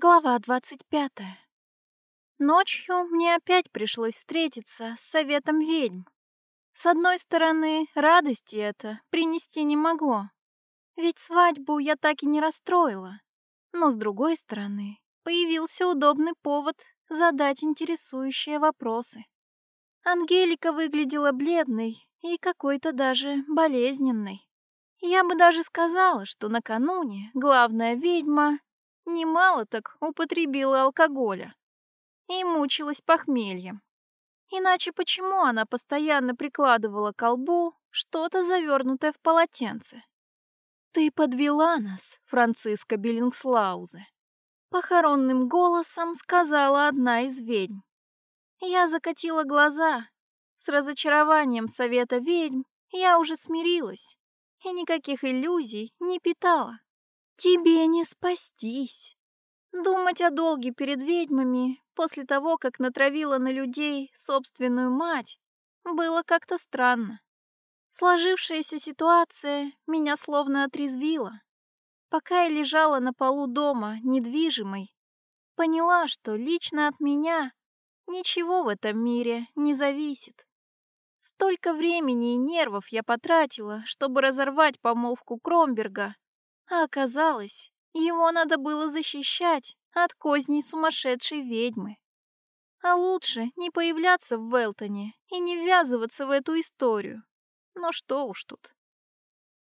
Глава 25. Ночью мне опять пришлось встретиться с советом ведьм. С одной стороны, радости это принести не могло, ведь свадьбу я так и не расстроила. Но с другой стороны, появился удобный повод задать интересующие вопросы. Ангелика выглядела бледной и какой-то даже болезненной. Я бы даже сказала, что накануне главная ведьма немало так употребила алкоголя и мучилась похмельем. Иначе почему она постоянно прикладывала к колбу что-то завернутое в полотенце? «Ты подвела нас, Франциска Биллингслаузе», — похоронным голосом сказала одна из ведьм. Я закатила глаза. С разочарованием совета ведьм я уже смирилась и никаких иллюзий не питала. Тебе не спастись. Думать о долге перед ведьмами после того, как натравила на людей собственную мать, было как-то странно. Сложившаяся ситуация меня словно отрезвила. Пока я лежала на полу дома, недвижимой, поняла, что лично от меня ничего в этом мире не зависит. Столько времени и нервов я потратила, чтобы разорвать помолвку Кромберга, а оказалось, его надо было защищать от козней сумасшедшей ведьмы. А лучше не появляться в Велтоне и не ввязываться в эту историю. Но что уж тут.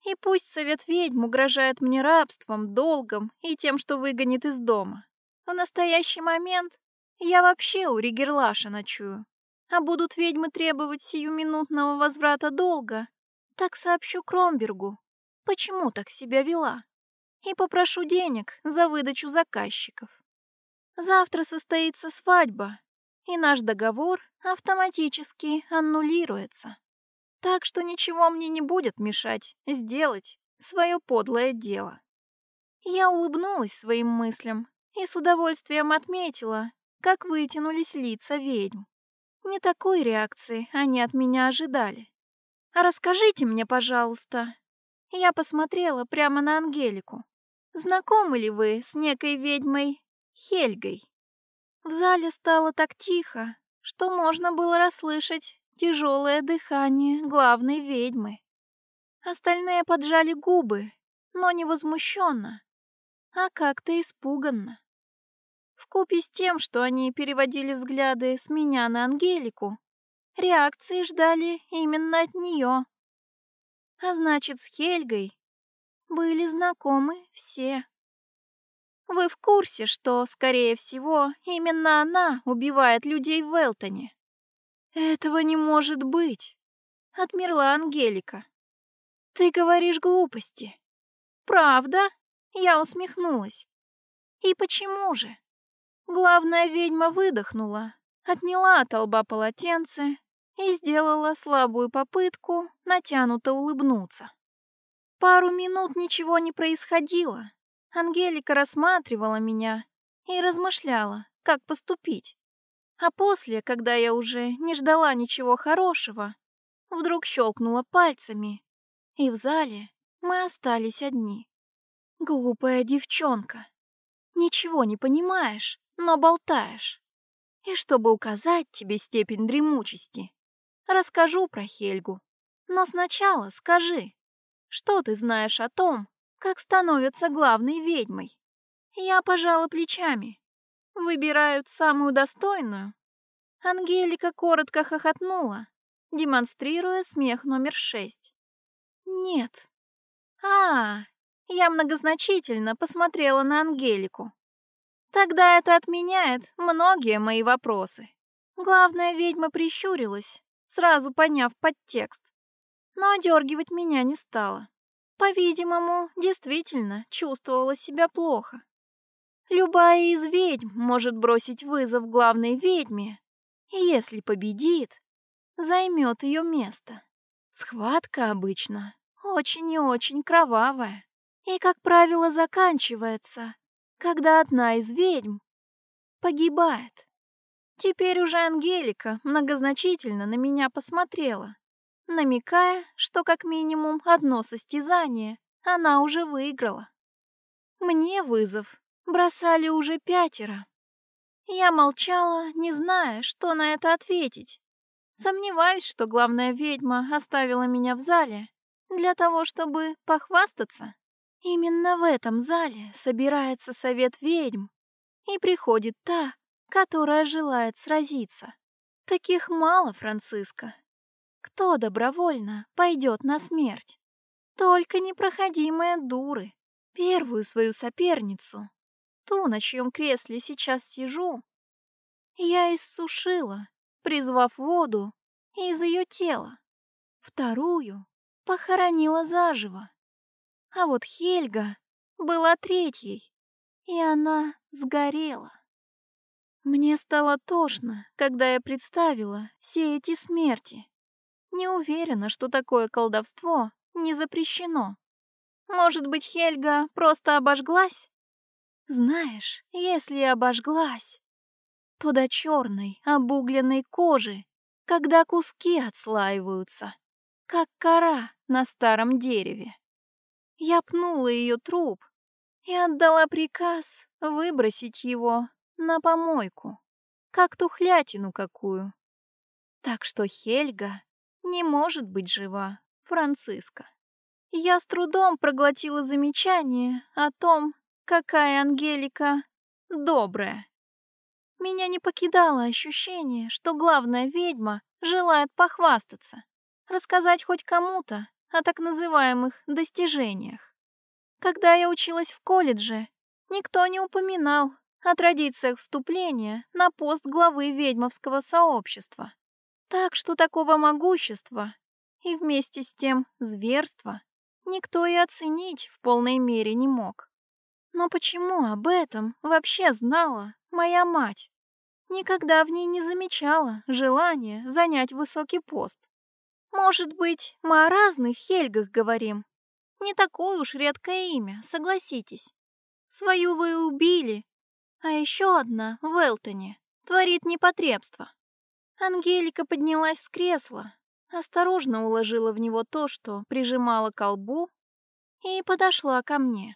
И пусть совет ведьм угрожает мне рабством, долгом и тем, что выгонит из дома. В настоящий момент я вообще у Ригерлаша ночую. А будут ведьмы требовать сиюминутного возврата долга, так сообщу Кромбергу, почему так себя вела и попрошу денег за выдачу заказчиков. Завтра состоится свадьба, и наш договор автоматически аннулируется. Так что ничего мне не будет мешать сделать свое подлое дело. Я улыбнулась своим мыслям и с удовольствием отметила, как вытянулись лица ведьм. Не такой реакции они от меня ожидали. «А расскажите мне, пожалуйста». Я посмотрела прямо на Ангелику. Знакомы ли вы с некой ведьмой Хельгой? В зале стало так тихо, что можно было расслышать тяжелое дыхание главной ведьмы. Остальные поджали губы, но не возмущенно, а как-то испуганно. Вкупе с тем, что они переводили взгляды с меня на Ангелику, реакции ждали именно от нее. А значит, с Хельгой были знакомы все. Вы в курсе, что, скорее всего, именно она убивает людей в Элтоне? Этого не может быть, отмерла Ангелика. Ты говоришь глупости. Правда? Я усмехнулась. И почему же? Главная ведьма выдохнула, отняла от лба полотенце и сделала слабую попытку натянуто улыбнуться. Пару минут ничего не происходило. Ангелика рассматривала меня и размышляла, как поступить. А после, когда я уже не ждала ничего хорошего, вдруг щелкнула пальцами, и в зале мы остались одни. Глупая девчонка. Ничего не понимаешь, но болтаешь. И чтобы указать тебе степень дремучести, расскажу про Хельгу. Но сначала скажи, что ты знаешь о том, как становятся главной ведьмой? Я пожала плечами. Выбирают самую достойную. Ангелика коротко хохотнула, демонстрируя смех номер шесть. Нет. А, я многозначительно посмотрела на Ангелику. Тогда это отменяет многие мои вопросы. Главная ведьма прищурилась, сразу поняв подтекст но одергивать меня не стала. По-видимому, действительно чувствовала себя плохо. Любая из ведьм может бросить вызов главной ведьме, и если победит, займет ее место. Схватка обычно очень и очень кровавая, и, как правило, заканчивается, когда одна из ведьм погибает. Теперь уже Ангелика многозначительно на меня посмотрела намекая, что как минимум одно состязание она уже выиграла. Мне вызов Бросали уже пятеро. Я молчала, не зная, что на это ответить. Сомневаюсь, что главная ведьма оставила меня в зале для того, чтобы похвастаться. Именно в этом зале собирается совет ведьм, и приходит та, которая желает сразиться. Таких мало, Франциска. Кто добровольно пойдет на смерть? Только непроходимые дуры. Первую свою соперницу, ту, на чьем кресле сейчас сижу, я иссушила, призвав воду из ее тела. Вторую похоронила заживо. А вот Хельга была третьей, и она сгорела. Мне стало тошно, когда я представила все эти смерти. Не уверена, что такое колдовство не запрещено. Может быть, Хельга просто обожглась? Знаешь, если обожглась, то до черной, обугленной кожи, когда куски отслаиваются, как кора на старом дереве. Я пнула ее труп и отдала приказ выбросить его на помойку, как тухлятину какую. Так что Хельга не может быть жива, Франциска. Я с трудом проглотила замечание о том, какая Ангелика добрая. Меня не покидало ощущение, что главная ведьма желает похвастаться, рассказать хоть кому-то о так называемых достижениях. Когда я училась в колледже, никто не упоминал о традициях вступления на пост главы ведьмовского сообщества. Так что такого могущества и вместе с тем зверства никто и оценить в полной мере не мог. Но почему об этом вообще знала моя мать? Никогда в ней не замечала желания занять высокий пост. Может быть, мы о разных Хельгах говорим? Не такое уж редкое имя, согласитесь. Свою вы убили, а еще одна в Элтоне творит непотребство. Ангелика поднялась с кресла, осторожно уложила в него то, что прижимала к колбу, и подошла ко мне.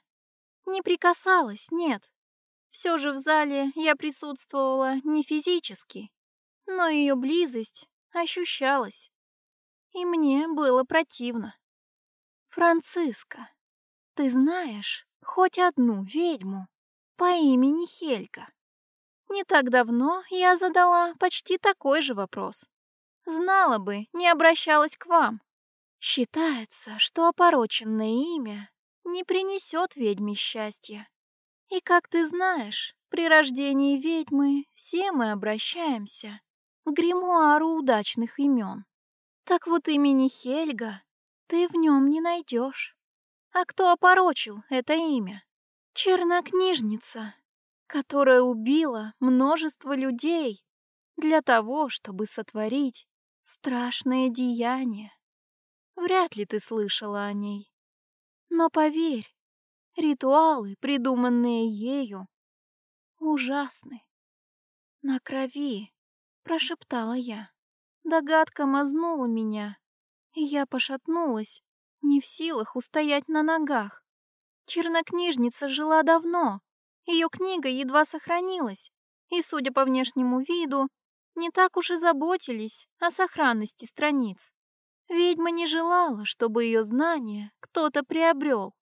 Не прикасалась, нет. Все же в зале я присутствовала не физически, но ее близость ощущалась. И мне было противно. «Франциска, ты знаешь хоть одну ведьму по имени Хелька?» Не так давно я задала почти такой же вопрос. Знала бы, не обращалась к вам. Считается, что опороченное имя не принесет ведьме счастья. И как ты знаешь, при рождении ведьмы все мы обращаемся к гримуару удачных имен. Так вот имени Хельга ты в нем не найдешь. А кто опорочил это имя? Чернокнижница, которая убила множество людей для того, чтобы сотворить страшное деяние. Вряд ли ты слышала о ней. Но поверь, ритуалы, придуманные ею, ужасны. На крови, прошептала я. Догадка мазнула меня, и я пошатнулась, не в силах устоять на ногах. Чернокнижница жила давно, ее книга едва сохранилась, и, судя по внешнему виду, не так уж и заботились о сохранности страниц. Ведьма не желала, чтобы ее знания кто-то приобрел.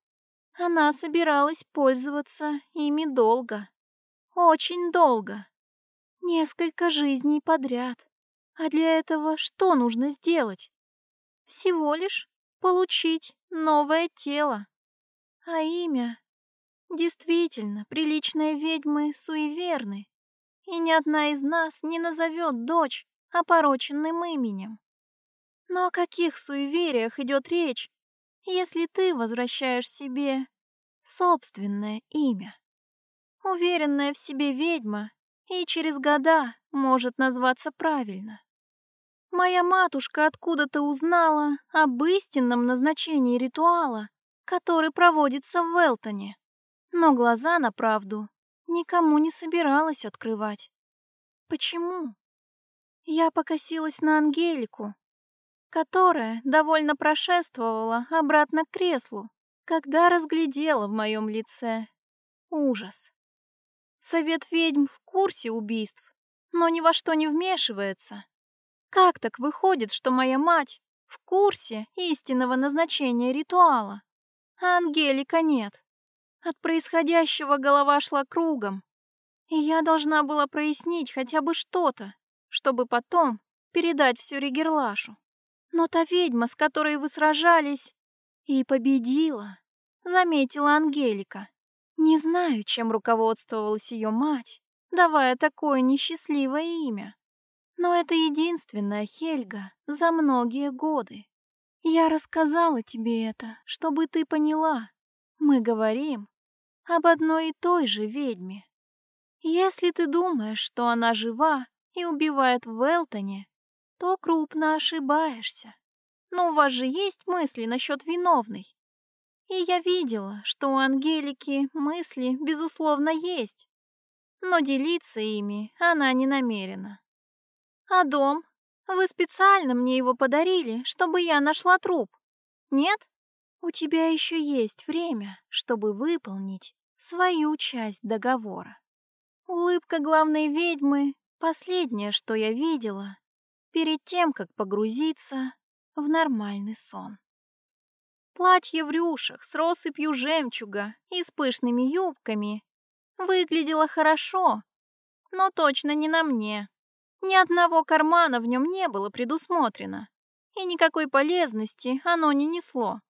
Она собиралась пользоваться ими долго. Очень долго. Несколько жизней подряд. А для этого что нужно сделать? Всего лишь получить новое тело. А имя Действительно, приличные ведьмы суеверны, и ни одна из нас не назовет дочь опороченным именем. Но о каких суевериях идет речь, если ты возвращаешь себе собственное имя? Уверенная в себе ведьма и через года может назваться правильно. Моя матушка откуда-то узнала об истинном назначении ритуала, который проводится в Велтоне но глаза на правду никому не собиралась открывать. Почему? Я покосилась на Ангелику, которая довольно прошествовала обратно к креслу, когда разглядела в моем лице ужас. Совет ведьм в курсе убийств, но ни во что не вмешивается. Как так выходит, что моя мать в курсе истинного назначения ритуала, а Ангелика нет? От происходящего голова шла кругом, и я должна была прояснить хотя бы что-то, чтобы потом передать все Ригерлашу. Но та ведьма, с которой вы сражались, и победила, заметила Ангелика. Не знаю, чем руководствовалась ее мать, давая такое несчастливое имя. Но это единственная Хельга за многие годы. Я рассказала тебе это, чтобы ты поняла. Мы говорим об одной и той же ведьме. Если ты думаешь, что она жива и убивает в Элтоне, то крупно ошибаешься. Но у вас же есть мысли насчет виновной. И я видела, что у Ангелики мысли, безусловно, есть. Но делиться ими она не намерена. А дом? Вы специально мне его подарили, чтобы я нашла труп. Нет? У тебя еще есть время, чтобы выполнить свою часть договора. Улыбка главной ведьмы — последнее, что я видела перед тем, как погрузиться в нормальный сон. Платье в рюшах с россыпью жемчуга и с пышными юбками выглядело хорошо, но точно не на мне. Ни одного кармана в нем не было предусмотрено, и никакой полезности оно не несло.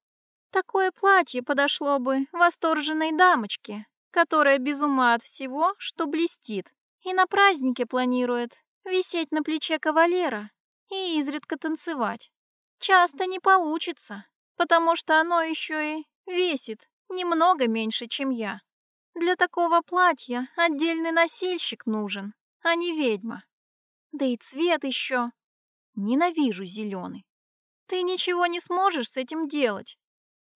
Такое платье подошло бы восторженной дамочке, которая без ума от всего, что блестит, и на празднике планирует висеть на плече кавалера и изредка танцевать. Часто не получится потому что оно еще и весит немного меньше, чем я. Для такого платья отдельный носильщик нужен, а не ведьма. Да и цвет еще. Ненавижу зеленый. Ты ничего не сможешь с этим делать?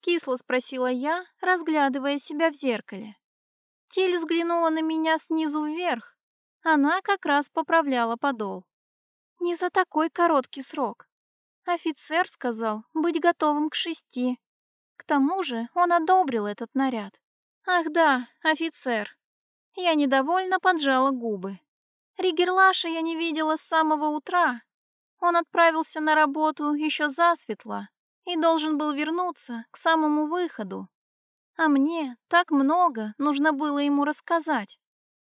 Кисло спросила я, разглядывая себя в зеркале. Тиль взглянула на меня снизу вверх. Она как раз поправляла подол. Не за такой короткий срок. Офицер сказал быть готовым к шести. К тому же он одобрил этот наряд. Ах да, офицер. Я недовольно поджала губы. Ригерлаша я не видела с самого утра. Он отправился на работу еще засветло и должен был вернуться к самому выходу. А мне так много нужно было ему рассказать.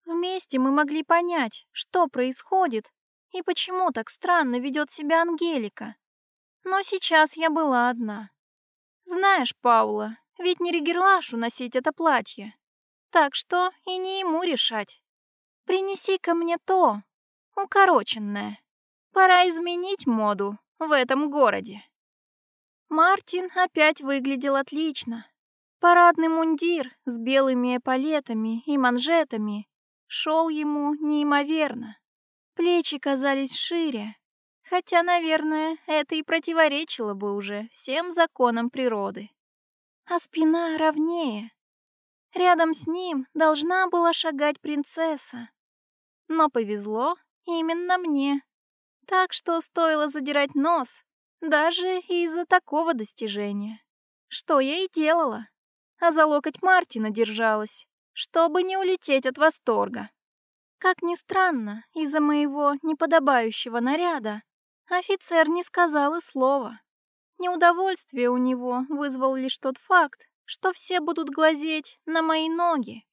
Вместе мы могли понять, что происходит и почему так странно ведет себя Ангелика. Но сейчас я была одна. Знаешь, Паула, ведь не Ригерлашу носить это платье. Так что и не ему решать. Принеси ко мне то, укороченное. Пора изменить моду в этом городе. Мартин опять выглядел отлично. Парадный мундир с белыми эполетами и манжетами шел ему неимоверно. Плечи казались шире, Хотя, наверное, это и противоречило бы уже всем законам природы. А спина ровнее. Рядом с ним должна была шагать принцесса. Но повезло именно мне. Так что стоило задирать нос даже из-за такого достижения. Что я и делала. А за локоть Мартина держалась, чтобы не улететь от восторга. Как ни странно, из-за моего неподобающего наряда Офицер не сказал и слова. Неудовольствие у него вызвал лишь тот факт, что все будут глазеть на мои ноги.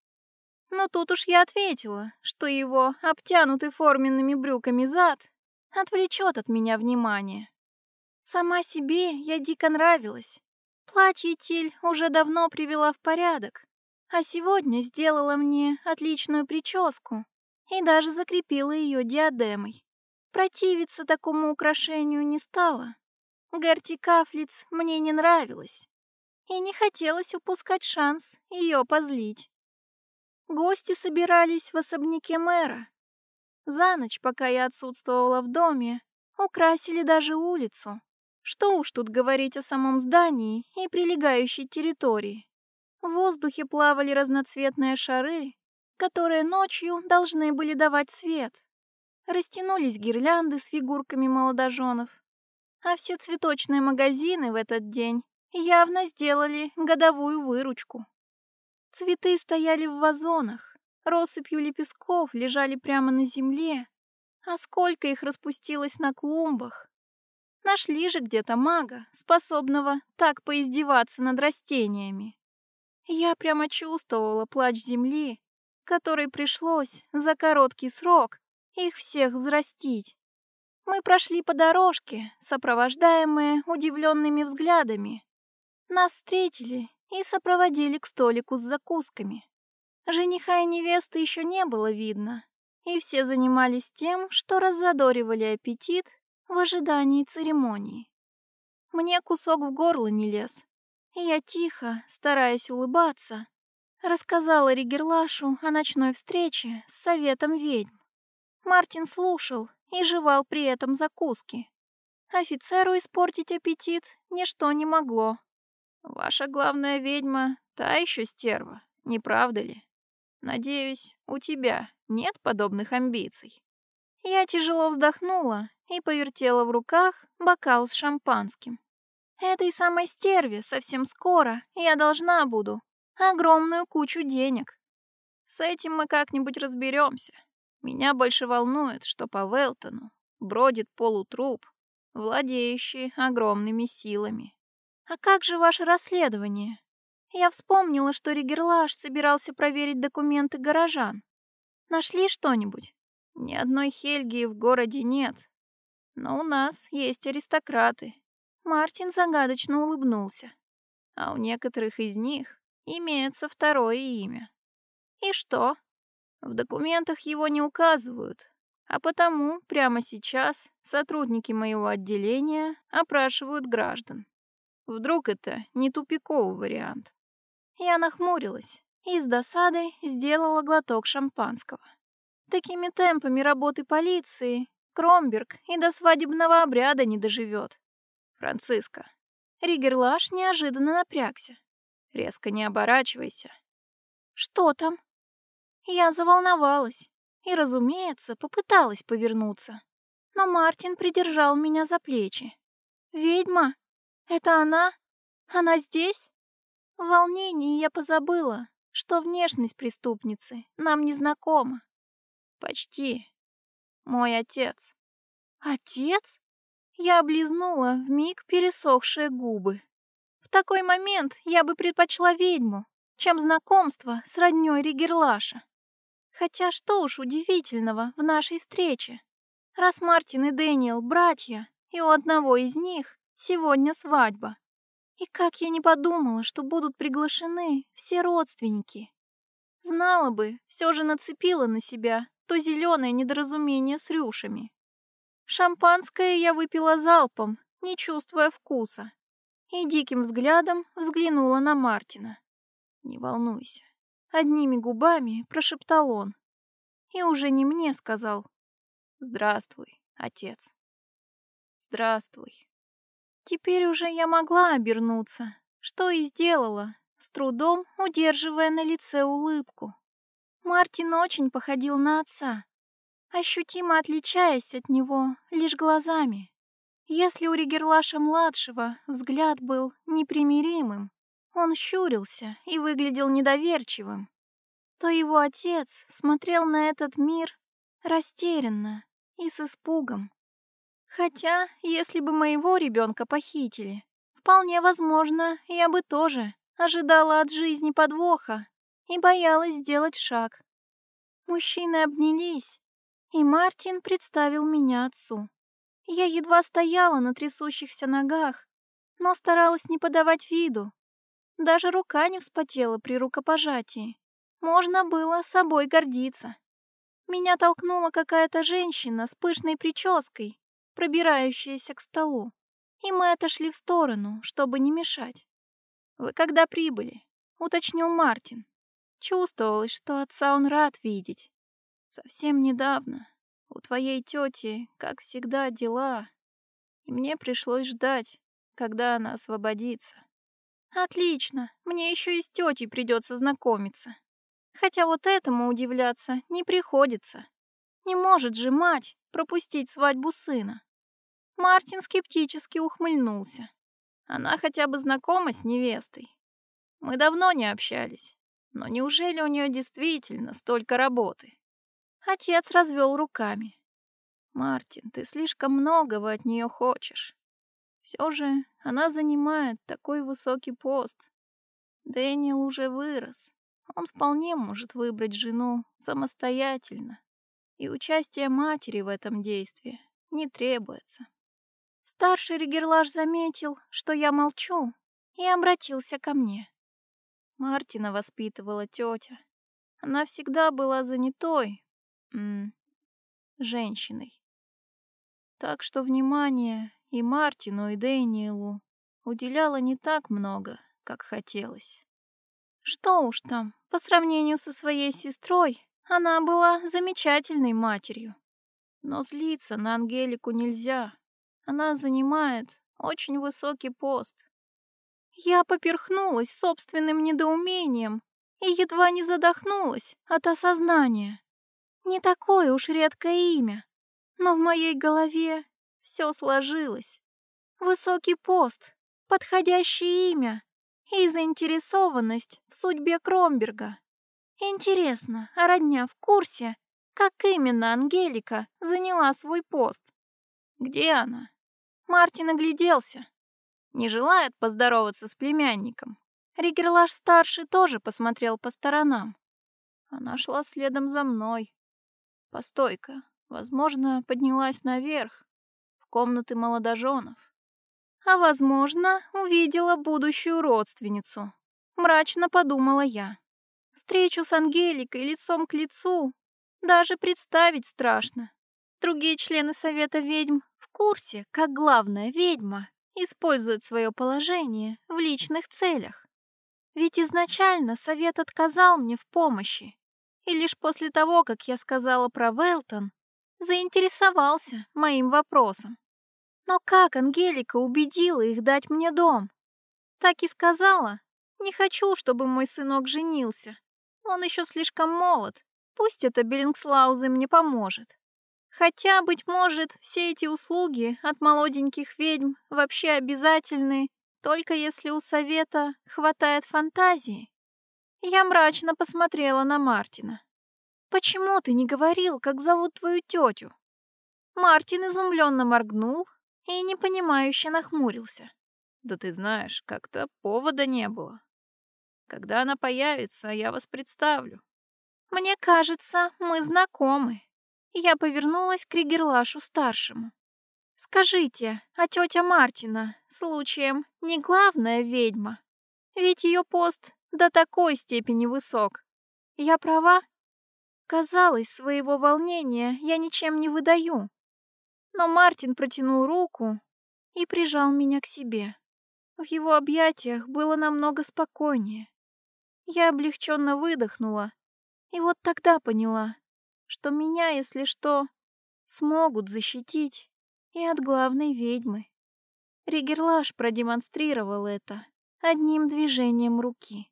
Но тут уж я ответила, что его обтянутый форменными брюками зад отвлечет от меня внимание. Сама себе я дико нравилась. Платье Тиль уже давно привела в порядок, а сегодня сделала мне отличную прическу и даже закрепила ее диадемой. Противиться такому украшению не стала. Герти Кафлиц мне не нравилась, и не хотелось упускать шанс ее позлить. Гости собирались в особняке мэра. За ночь, пока я отсутствовала в доме, украсили даже улицу. Что уж тут говорить о самом здании и прилегающей территории. В воздухе плавали разноцветные шары, которые ночью должны были давать свет растянулись гирлянды с фигурками молодоженов. А все цветочные магазины в этот день явно сделали годовую выручку. Цветы стояли в вазонах, россыпью лепестков лежали прямо на земле, а сколько их распустилось на клумбах. Нашли же где-то мага, способного так поиздеваться над растениями. Я прямо чувствовала плач земли, которой пришлось за короткий срок их всех взрастить. Мы прошли по дорожке, сопровождаемые удивленными взглядами. Нас встретили и сопроводили к столику с закусками. Жениха и невесты еще не было видно, и все занимались тем, что раззадоривали аппетит в ожидании церемонии. Мне кусок в горло не лез, и я тихо, стараясь улыбаться, рассказала Ригерлашу о ночной встрече с советом ведьм. Мартин слушал и жевал при этом закуски. Офицеру испортить аппетит ничто не могло. Ваша главная ведьма — та еще стерва, не правда ли? Надеюсь, у тебя нет подобных амбиций. Я тяжело вздохнула и повертела в руках бокал с шампанским. Этой самой стерве совсем скоро я должна буду огромную кучу денег. С этим мы как-нибудь разберемся. Меня больше волнует, что по Велтону бродит полутруп, владеющий огромными силами. А как же ваше расследование? Я вспомнила, что Ригерлаш собирался проверить документы горожан. Нашли что-нибудь? Ни одной Хельги в городе нет. Но у нас есть аристократы. Мартин загадочно улыбнулся. А у некоторых из них имеется второе имя. И что? В документах его не указывают, а потому прямо сейчас сотрудники моего отделения опрашивают граждан. Вдруг это не тупиковый вариант. Я нахмурилась и с досадой сделала глоток шампанского. Такими темпами работы полиции Кромберг и до свадебного обряда не доживет. Франциска. Ригерлаш неожиданно напрягся. Резко не оборачивайся. Что там? Я заволновалась и, разумеется, попыталась повернуться. Но Мартин придержал меня за плечи. «Ведьма? Это она? Она здесь?» В волнении я позабыла, что внешность преступницы нам не знакома. «Почти. Мой отец». «Отец?» Я облизнула вмиг пересохшие губы. В такой момент я бы предпочла ведьму, чем знакомство с роднёй Ригерлаша. Хотя что уж удивительного в нашей встрече. Раз Мартин и Дэниел — братья, и у одного из них сегодня свадьба. И как я не подумала, что будут приглашены все родственники. Знала бы, все же нацепила на себя то зеленое недоразумение с рюшами. Шампанское я выпила залпом, не чувствуя вкуса, и диким взглядом взглянула на Мартина. «Не волнуйся, Одними губами прошептал он. И уже не мне сказал. Здравствуй, отец. Здравствуй. Теперь уже я могла обернуться, что и сделала, с трудом удерживая на лице улыбку. Мартин очень походил на отца, ощутимо отличаясь от него лишь глазами. Если у Ригерлаша-младшего взгляд был непримиримым, он щурился и выглядел недоверчивым, то его отец смотрел на этот мир растерянно и с испугом. Хотя, если бы моего ребенка похитили, вполне возможно, я бы тоже ожидала от жизни подвоха и боялась сделать шаг. Мужчины обнялись, и Мартин представил меня отцу. Я едва стояла на трясущихся ногах, но старалась не подавать виду, даже рука не вспотела при рукопожатии. Можно было собой гордиться. Меня толкнула какая-то женщина с пышной прической, пробирающаяся к столу, и мы отошли в сторону, чтобы не мешать. «Вы когда прибыли?» — уточнил Мартин. Чувствовалось, что отца он рад видеть. «Совсем недавно. У твоей тети, как всегда, дела. И мне пришлось ждать, когда она освободится. Отлично, мне еще и с тетей придется знакомиться. Хотя вот этому удивляться не приходится. Не может же мать пропустить свадьбу сына. Мартин скептически ухмыльнулся. Она хотя бы знакома с невестой. Мы давно не общались. Но неужели у нее действительно столько работы? Отец развел руками. Мартин, ты слишком многого от нее хочешь. Все же она занимает такой высокий пост. Дэниел уже вырос. Он вполне может выбрать жену самостоятельно. И участие матери в этом действии не требуется. Старший Ригерлаш заметил, что я молчу, и обратился ко мне. Мартина воспитывала тетя. Она всегда была занятой м -м, женщиной. Так что внимание и Мартину, и Дэниелу уделяла не так много, как хотелось. Что уж там, по сравнению со своей сестрой, она была замечательной матерью. Но злиться на Ангелику нельзя. Она занимает очень высокий пост. Я поперхнулась собственным недоумением и едва не задохнулась от осознания. Не такое уж редкое имя, но в моей голове все сложилось. Высокий пост, подходящее имя и заинтересованность в судьбе Кромберга. Интересно, а родня в курсе, как именно Ангелика заняла свой пост? Где она? Мартин огляделся. Не желает поздороваться с племянником. Ригерлаш-старший тоже посмотрел по сторонам. Она шла следом за мной. Постойка, возможно, поднялась наверх, в комнаты молодоженов. А, возможно, увидела будущую родственницу. Мрачно подумала я. Встречу с Ангеликой лицом к лицу даже представить страшно. Другие члены Совета ведьм в курсе, как главная ведьма использует свое положение в личных целях. Ведь изначально Совет отказал мне в помощи, и лишь после того, как я сказала про Велтон, заинтересовался моим вопросом. Но как Ангелика убедила их дать мне дом? Так и сказала, не хочу, чтобы мой сынок женился. Он еще слишком молод, пусть это Беллингслаузы мне поможет. Хотя, быть может, все эти услуги от молоденьких ведьм вообще обязательны, только если у совета хватает фантазии. Я мрачно посмотрела на Мартина. «Почему ты не говорил, как зовут твою тетю?» Мартин изумленно моргнул и непонимающе нахмурился. «Да ты знаешь, как-то повода не было. Когда она появится, я вас представлю». «Мне кажется, мы знакомы». Я повернулась к Ригерлашу-старшему. «Скажите, а тетя Мартина, случаем, не главная ведьма? Ведь ее пост до такой степени высок. Я права? Казалось, своего волнения я ничем не выдаю. Но Мартин протянул руку и прижал меня к себе. В его объятиях было намного спокойнее. Я облегченно выдохнула, и вот тогда поняла, что меня, если что, смогут защитить и от главной ведьмы. Ригерлаш продемонстрировал это одним движением руки.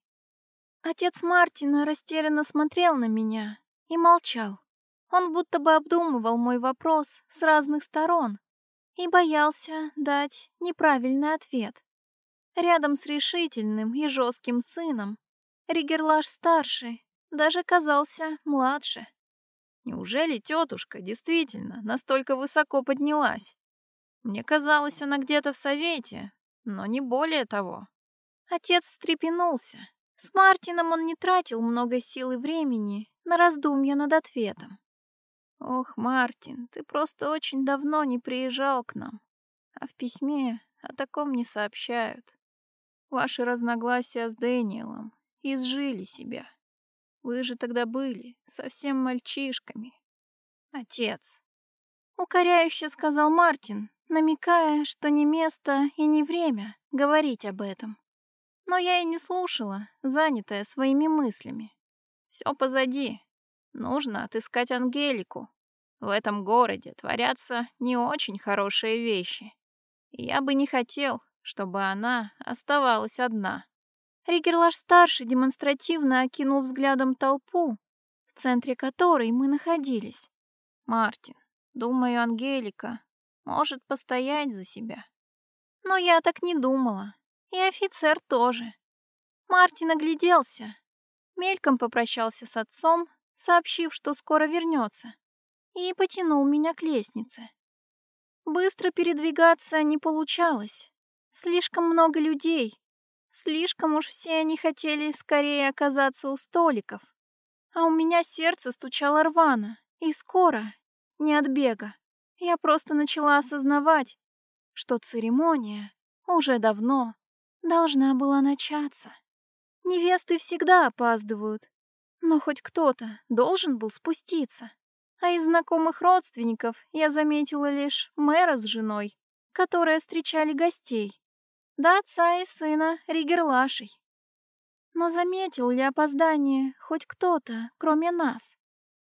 Отец Мартина растерянно смотрел на меня и молчал. Он будто бы обдумывал мой вопрос с разных сторон и боялся дать неправильный ответ. Рядом с решительным и жестким сыном Ригерлаш-старший даже казался младше. Неужели тетушка действительно настолько высоко поднялась? Мне казалось, она где-то в совете, но не более того. Отец встрепенулся, с Мартином он не тратил много сил и времени на раздумья над ответом. «Ох, Мартин, ты просто очень давно не приезжал к нам, а в письме о таком не сообщают. Ваши разногласия с Дэниелом изжили себя. Вы же тогда были совсем мальчишками. Отец». Укоряюще сказал Мартин, намекая, что не место и не время говорить об этом. Но я и не слушала, занятая своими мыслями. Все позади. Нужно отыскать Ангелику. В этом городе творятся не очень хорошие вещи. И я бы не хотел, чтобы она оставалась одна. Ригерлаш-старший демонстративно окинул взглядом толпу, в центре которой мы находились. Мартин, думаю, Ангелика может постоять за себя. Но я так не думала. И офицер тоже. Мартин огляделся. Мельком попрощался с отцом, сообщив, что скоро вернется, и потянул меня к лестнице. Быстро передвигаться не получалось. Слишком много людей. Слишком уж все они хотели скорее оказаться у столиков. А у меня сердце стучало рвано. И скоро, не от бега, я просто начала осознавать, что церемония уже давно должна была начаться. Невесты всегда опаздывают, но хоть кто-то должен был спуститься. А из знакомых родственников я заметила лишь мэра с женой, которые встречали гостей, да отца и сына Ригерлашей. Но заметил ли опоздание хоть кто-то, кроме нас?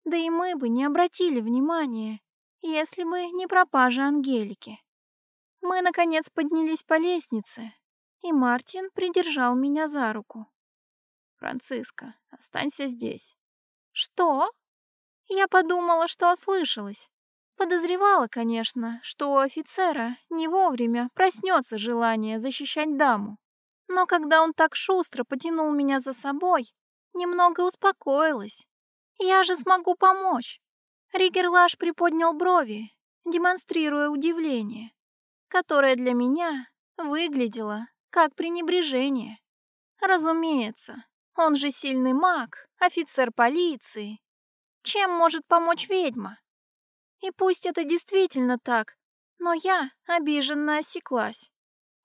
Да и мы бы не обратили внимания, если бы не пропажа Ангелики. Мы, наконец, поднялись по лестнице, и Мартин придержал меня за руку. «Франциска, останься здесь». «Что?» Я подумала, что ослышалась. Подозревала, конечно, что у офицера не вовремя проснется желание защищать даму. Но когда он так шустро потянул меня за собой, немного успокоилась. Я же смогу помочь. Ригерлаш приподнял брови, демонстрируя удивление, которое для меня выглядело как пренебрежение. Разумеется, он же сильный маг, офицер полиции, чем может помочь ведьма? И пусть это действительно так, но я обиженно осеклась.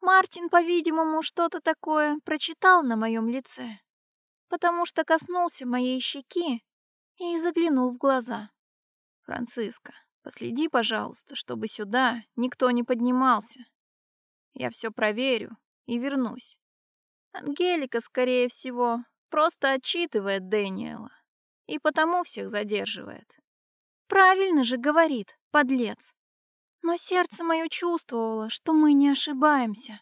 Мартин, по-видимому, что-то такое прочитал на моем лице, потому что коснулся моей щеки и заглянул в глаза. «Франциска, последи, пожалуйста, чтобы сюда никто не поднимался. Я все проверю и вернусь. Ангелика, скорее всего, просто отчитывает Дэниела и потому всех задерживает. Правильно же говорит, подлец. Но сердце мое чувствовало, что мы не ошибаемся.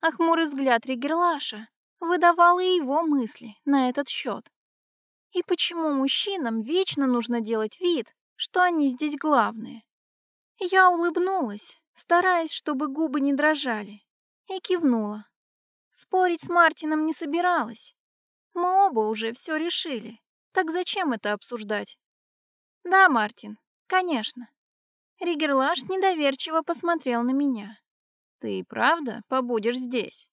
А хмурый взгляд Ригерлаша выдавал и его мысли на этот счет. И почему мужчинам вечно нужно делать вид, что они здесь главные? Я улыбнулась, стараясь, чтобы губы не дрожали, и кивнула. Спорить с Мартином не собиралась. Мы оба уже все решили. Так зачем это обсуждать? Да, Мартин, конечно. Ригерлаш недоверчиво посмотрел на меня. Ты и правда побудешь здесь?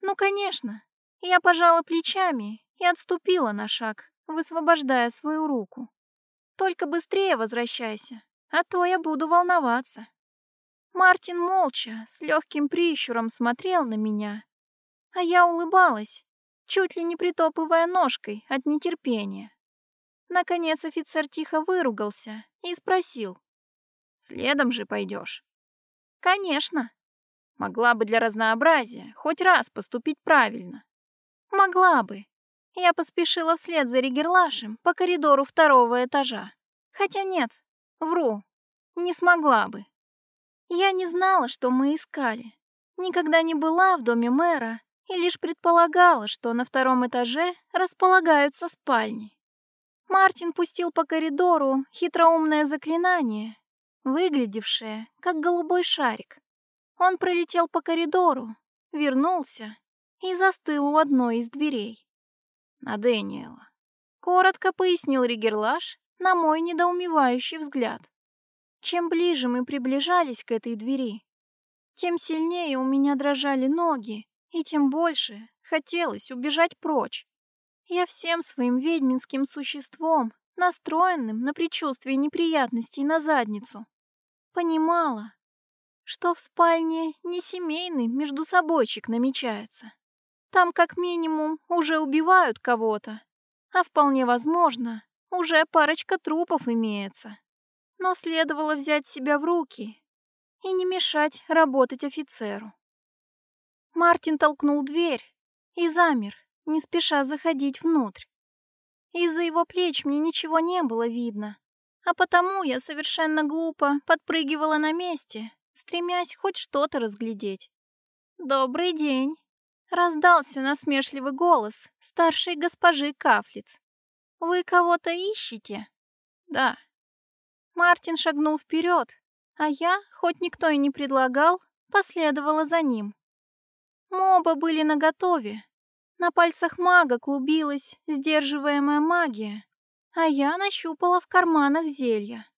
Ну, конечно. Я пожала плечами и отступила на шаг, высвобождая свою руку. Только быстрее возвращайся, а то я буду волноваться. Мартин молча, с легким прищуром смотрел на меня, а я улыбалась, чуть ли не притопывая ножкой от нетерпения. Наконец офицер тихо выругался и спросил. «Следом же пойдешь?» «Конечно». «Могла бы для разнообразия хоть раз поступить правильно». «Могла бы». Я поспешила вслед за Ригерлашем по коридору второго этажа. Хотя нет, вру, не смогла бы. Я не знала, что мы искали. Никогда не была в доме мэра и лишь предполагала, что на втором этаже располагаются спальни. Мартин пустил по коридору хитроумное заклинание, выглядевшее как голубой шарик. Он пролетел по коридору, вернулся и застыл у одной из дверей. На Дэниела. Коротко пояснил Ригерлаш на мой недоумевающий взгляд. Чем ближе мы приближались к этой двери, тем сильнее у меня дрожали ноги, и тем больше хотелось убежать прочь. Я всем своим ведьминским существом, настроенным на предчувствие неприятностей на задницу, понимала, что в спальне не семейный между собойчик намечается. Там как минимум уже убивают кого-то, а вполне возможно, уже парочка трупов имеется. Но следовало взять себя в руки и не мешать работать офицеру. Мартин толкнул дверь и замер, не спеша заходить внутрь. Из-за его плеч мне ничего не было видно, а потому я совершенно глупо подпрыгивала на месте, стремясь хоть что-то разглядеть. «Добрый день!» — раздался насмешливый голос старшей госпожи Кафлиц. «Вы кого-то ищете?» «Да». Мартин шагнул вперед, а я, хоть никто и не предлагал, последовала за ним. Мы оба были наготове. На пальцах мага клубилась сдерживаемая магия, а я нащупала в карманах зелья.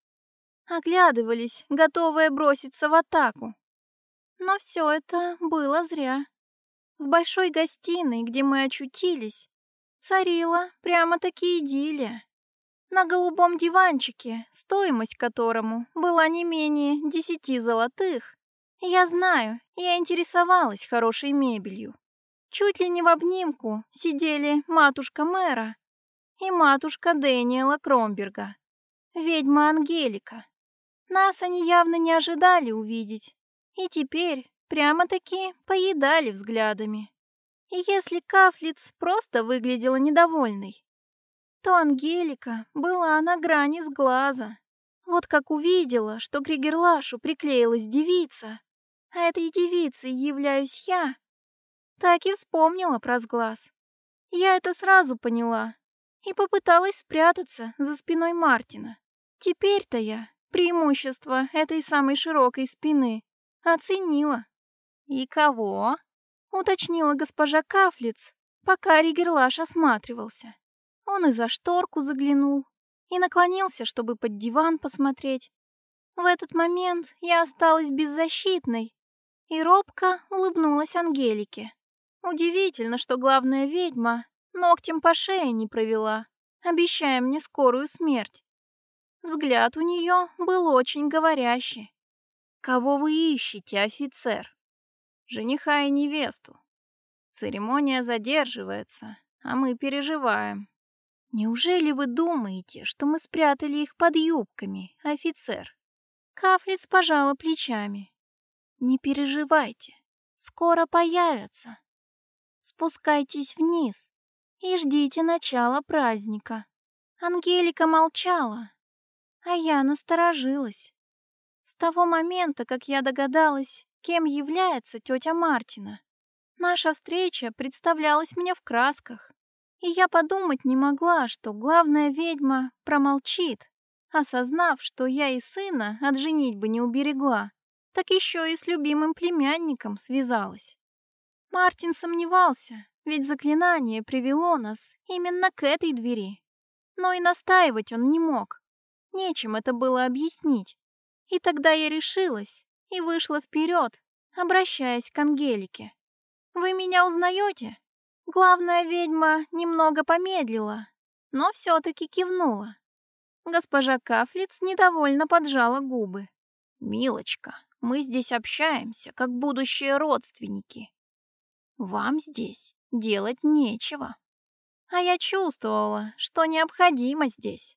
Оглядывались, готовые броситься в атаку. Но все это было зря. В большой гостиной, где мы очутились, царила прямо-таки идиллия. На голубом диванчике, стоимость которому была не менее десяти золотых, я знаю, я интересовалась хорошей мебелью. Чуть ли не в обнимку сидели матушка мэра и матушка Дэниела Кромберга, ведьма Ангелика. Нас они явно не ожидали увидеть, и теперь прямо-таки поедали взглядами. И если Кафлиц просто выглядела недовольной, то Ангелика была на грани с глаза. Вот как увидела, что к Ригерлашу приклеилась девица, а этой девицей являюсь я, так и вспомнила про сглаз. Я это сразу поняла и попыталась спрятаться за спиной Мартина. Теперь-то я преимущество этой самой широкой спины оценила. «И кого?» — уточнила госпожа Кафлиц, пока Ригерлаш осматривался. Он и за шторку заглянул, и наклонился, чтобы под диван посмотреть. В этот момент я осталась беззащитной, и робко улыбнулась Ангелике. Удивительно, что главная ведьма ногтем по шее не провела, обещая мне скорую смерть. Взгляд у нее был очень говорящий. «Кого вы ищете, офицер?» «Жениха и невесту. Церемония задерживается, а мы переживаем. Неужели вы думаете, что мы спрятали их под юбками, офицер?» Кафлиц пожала плечами. «Не переживайте, скоро появятся. Спускайтесь вниз и ждите начала праздника». Ангелика молчала, а я насторожилась. С того момента, как я догадалась, кем является тетя Мартина, наша встреча представлялась мне в красках. И я подумать не могла, что главная ведьма промолчит, осознав, что я и сына от женитьбы не уберегла, так еще и с любимым племянником связалась. Мартин сомневался, ведь заклинание привело нас именно к этой двери. Но и настаивать он не мог. Нечем это было объяснить. И тогда я решилась и вышла вперед, обращаясь к Ангелике. «Вы меня узнаете?» Главная ведьма немного помедлила, но все-таки кивнула. Госпожа Кафлиц недовольно поджала губы. «Милочка, мы здесь общаемся, как будущие родственники. Вам здесь делать нечего». А я чувствовала, что необходимо здесь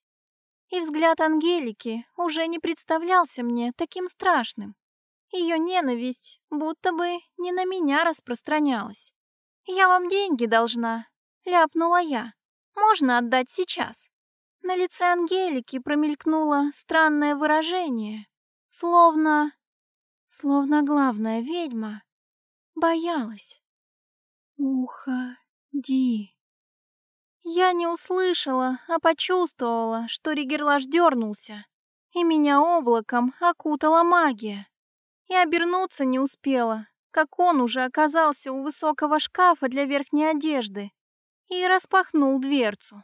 и взгляд Ангелики уже не представлялся мне таким страшным. Ее ненависть будто бы не на меня распространялась. «Я вам деньги должна», — ляпнула я. «Можно отдать сейчас». На лице Ангелики промелькнуло странное выражение, словно... словно главная ведьма боялась. «Уходи», я не услышала, а почувствовала, что Ригерлаш дернулся, и меня облаком окутала магия. И обернуться не успела, как он уже оказался у высокого шкафа для верхней одежды и распахнул дверцу.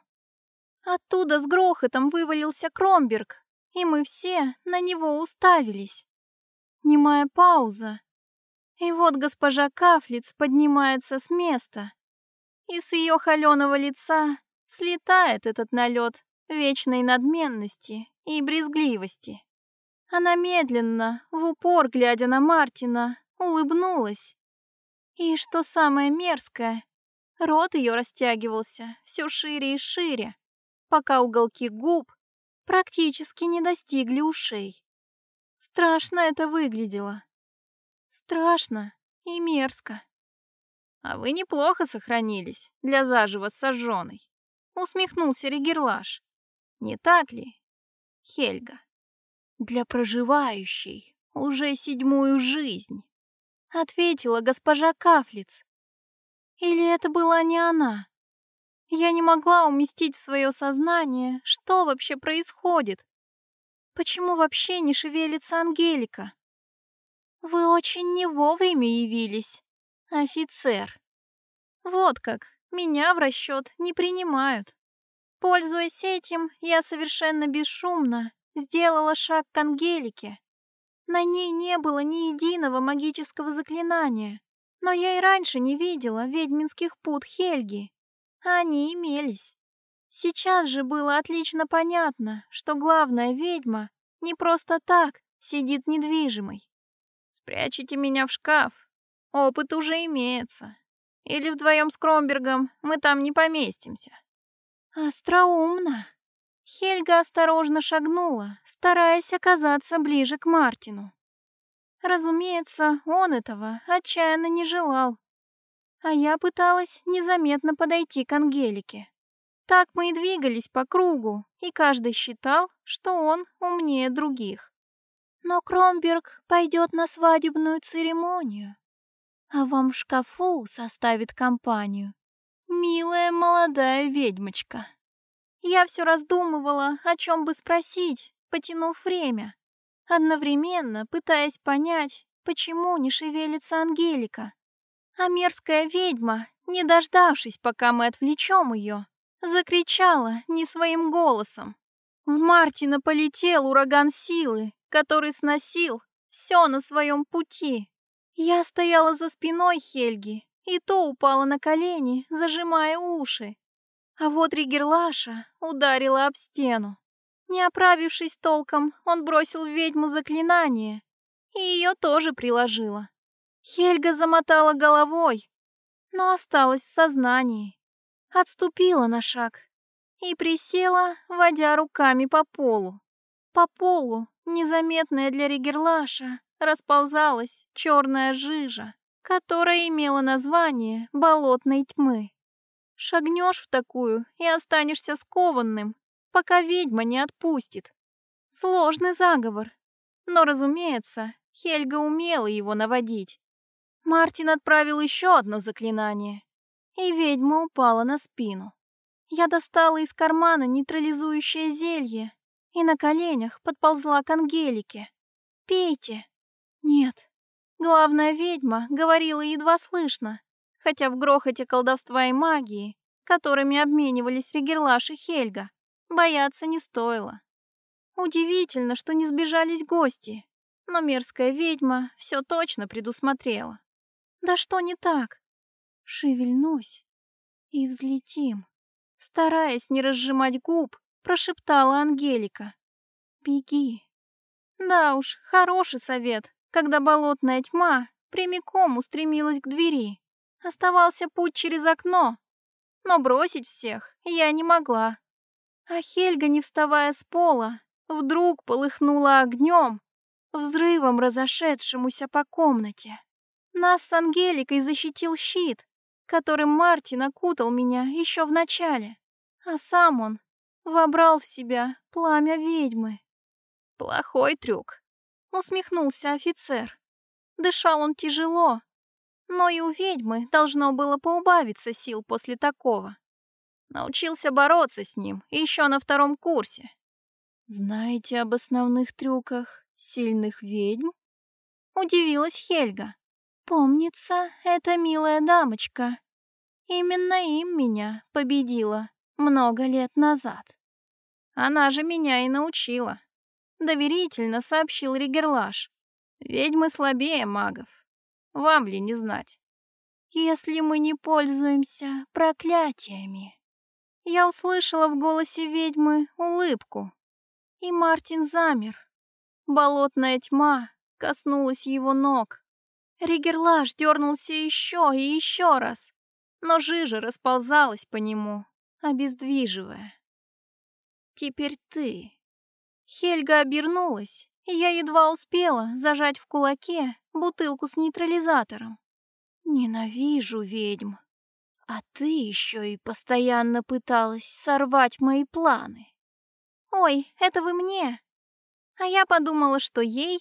Оттуда с грохотом вывалился Кромберг, и мы все на него уставились. Немая пауза. И вот госпожа Кафлиц поднимается с места и с ее холеного лица слетает этот налет вечной надменности и брезгливости. Она медленно, в упор глядя на Мартина, улыбнулась. И что самое мерзкое, рот ее растягивался все шире и шире, пока уголки губ практически не достигли ушей. Страшно это выглядело. Страшно и мерзко. А вы неплохо сохранились для заживо сожженной. Усмехнулся Ригерлаш. Не так ли, Хельга? Для проживающей уже седьмую жизнь. Ответила госпожа Кафлиц. Или это была не она? Я не могла уместить в свое сознание, что вообще происходит. Почему вообще не шевелится Ангелика? Вы очень не вовремя явились, офицер. Вот как, меня в расчет не принимают. Пользуясь этим, я совершенно бесшумно сделала шаг к Ангелике. На ней не было ни единого магического заклинания, но я и раньше не видела ведьминских пут Хельги. Они имелись. Сейчас же было отлично понятно, что главная ведьма не просто так сидит недвижимой. Спрячьте меня в шкаф. Опыт уже имеется. Или вдвоем с Кромбергом мы там не поместимся. Остроумно. Хельга осторожно шагнула, стараясь оказаться ближе к Мартину. Разумеется, он этого отчаянно не желал. А я пыталась незаметно подойти к Ангелике. Так мы и двигались по кругу, и каждый считал, что он умнее других. Но Кромберг пойдет на свадебную церемонию, а вам в шкафу составит компанию милая молодая ведьмочка. Я все раздумывала, о чем бы спросить, потянув время, одновременно пытаясь понять, почему не шевелится Ангелика. А мерзкая ведьма, не дождавшись, пока мы отвлечем ее, закричала не своим голосом. В Мартина полетел ураган силы, который сносил все на своем пути. Я стояла за спиной Хельги, и то упала на колени, зажимая уши. А вот Ригерлаша ударила об стену. Не оправившись толком, он бросил в ведьму заклинание, и ее тоже приложила. Хельга замотала головой, но осталась в сознании. Отступила на шаг и присела, водя руками по полу. По полу, незаметная для Ригерлаша, расползалась черная жижа, которая имела название болотной тьмы. Шагнешь в такую и останешься скованным, пока ведьма не отпустит. Сложный заговор. Но, разумеется, Хельга умела его наводить. Мартин отправил еще одно заклинание, и ведьма упала на спину. Я достала из кармана нейтрализующее зелье и на коленях подползла к Ангелике. «Пейте!» «Нет». Главная ведьма говорила едва слышно, хотя в грохоте колдовства и магии, которыми обменивались Ригерлаш и Хельга, бояться не стоило. Удивительно, что не сбежались гости, но мерзкая ведьма все точно предусмотрела. Да что не так? Шевельнусь и взлетим. Стараясь не разжимать губ, прошептала Ангелика. «Беги». Да уж, хороший совет, когда болотная тьма прямиком устремилась к двери. Оставался путь через окно, но бросить всех я не могла. А Хельга, не вставая с пола, вдруг полыхнула огнем, взрывом разошедшемуся по комнате. Нас с Ангеликой защитил щит, которым Мартин окутал меня еще в начале, а сам он вобрал в себя пламя ведьмы. Плохой трюк, усмехнулся офицер. Дышал он тяжело, но и у ведьмы должно было поубавиться сил после такого. Научился бороться с ним еще на втором курсе. «Знаете об основных трюках сильных ведьм?» Удивилась Хельга. «Помнится, эта милая дамочка. Именно им меня победила много лет назад. Она же меня и научила», — доверительно сообщил Ригерлаш. «Ведьмы слабее магов. Вам ли не знать?» «Если мы не пользуемся проклятиями». Я услышала в голосе ведьмы улыбку, и Мартин замер. Болотная тьма коснулась его ног. Ригерлаш дернулся еще и еще раз, но жижа расползалась по нему, обездвиживая. «Теперь ты», Хельга обернулась, и я едва успела зажать в кулаке бутылку с нейтрализатором. Ненавижу ведьм. А ты еще и постоянно пыталась сорвать мои планы. Ой, это вы мне. А я подумала, что ей.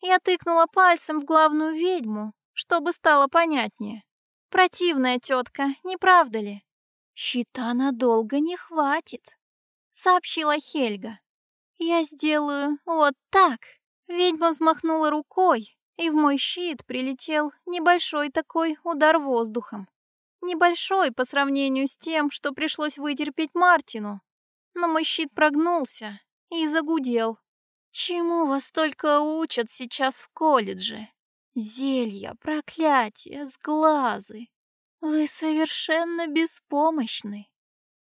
Я тыкнула пальцем в главную ведьму, чтобы стало понятнее. Противная тетка, не правда ли? Щита надолго не хватит, сообщила Хельга. Я сделаю вот так. Ведьма взмахнула рукой, и в мой щит прилетел небольшой такой удар воздухом. Небольшой по сравнению с тем, что пришлось вытерпеть Мартину. Но мой щит прогнулся и загудел. Чему вас только учат сейчас в колледже? Зелья, проклятия, сглазы. Вы совершенно беспомощны.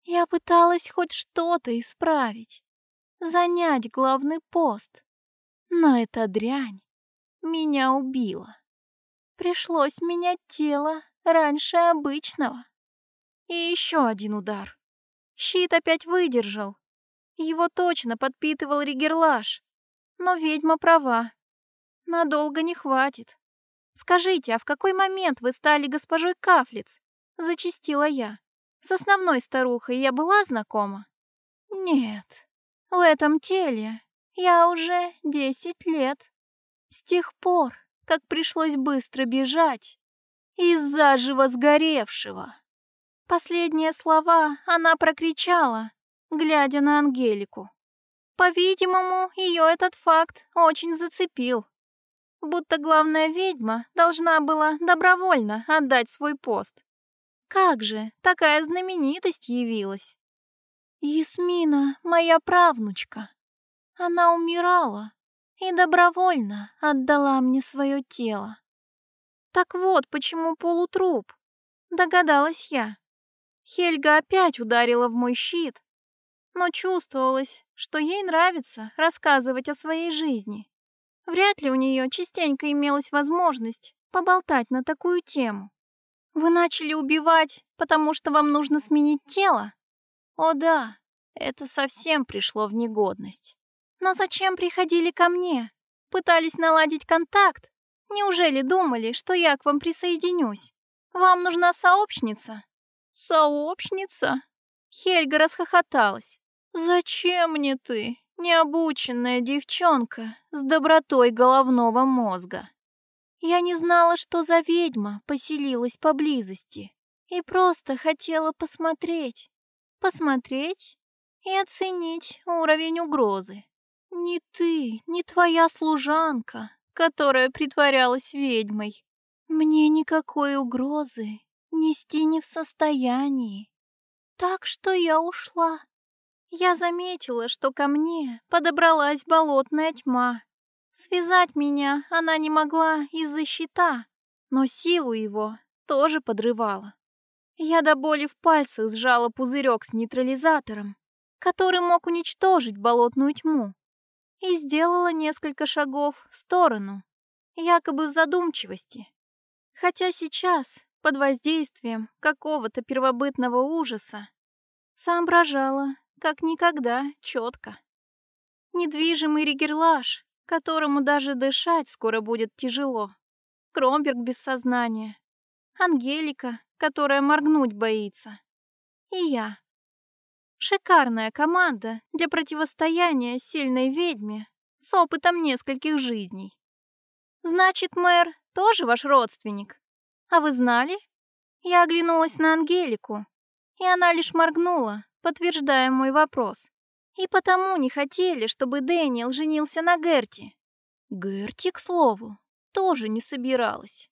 Я пыталась хоть что-то исправить, занять главный пост. Но эта дрянь меня убила. Пришлось менять тело раньше обычного. И еще один удар. Щит опять выдержал. Его точно подпитывал ригерлаж. Но ведьма права. Надолго не хватит. Скажите, а в какой момент вы стали госпожой Кафлиц? Зачистила я. С основной старухой я была знакома? Нет. В этом теле я уже десять лет. С тех пор, как пришлось быстро бежать из заживо сгоревшего. Последние слова она прокричала, глядя на Ангелику. По-видимому, ее этот факт очень зацепил. Будто главная ведьма должна была добровольно отдать свой пост. Как же такая знаменитость явилась? Ясмина, моя правнучка. Она умирала и добровольно отдала мне свое тело. Так вот, почему полутруп. Догадалась я. Хельга опять ударила в мой щит, но чувствовалось, что ей нравится рассказывать о своей жизни. Вряд ли у нее частенько имелась возможность поболтать на такую тему. Вы начали убивать, потому что вам нужно сменить тело? О да, это совсем пришло в негодность. Но зачем приходили ко мне? Пытались наладить контакт? Неужели думали, что я к вам присоединюсь? Вам нужна сообщница? Сообщница? Хельга расхохоталась. Зачем мне ты, необученная девчонка с добротой головного мозга? Я не знала, что за ведьма поселилась поблизости и просто хотела посмотреть. Посмотреть и оценить уровень угрозы. Не ты, не твоя служанка, которая притворялась ведьмой. Мне никакой угрозы нести не в состоянии. Так что я ушла. Я заметила, что ко мне подобралась болотная тьма. Связать меня она не могла из-за щита, но силу его тоже подрывала. Я до боли в пальцах сжала пузырек с нейтрализатором, который мог уничтожить болотную тьму и сделала несколько шагов в сторону, якобы в задумчивости. Хотя сейчас, под воздействием какого-то первобытного ужаса, соображала как никогда четко. Недвижимый ригерлаж, которому даже дышать скоро будет тяжело. Кромберг без сознания. Ангелика, которая моргнуть боится. И я, Шикарная команда для противостояния сильной ведьме с опытом нескольких жизней. Значит, мэр тоже ваш родственник? А вы знали? Я оглянулась на Ангелику, и она лишь моргнула, подтверждая мой вопрос. И потому не хотели, чтобы Дэниел женился на Герти. Герти, к слову, тоже не собиралась.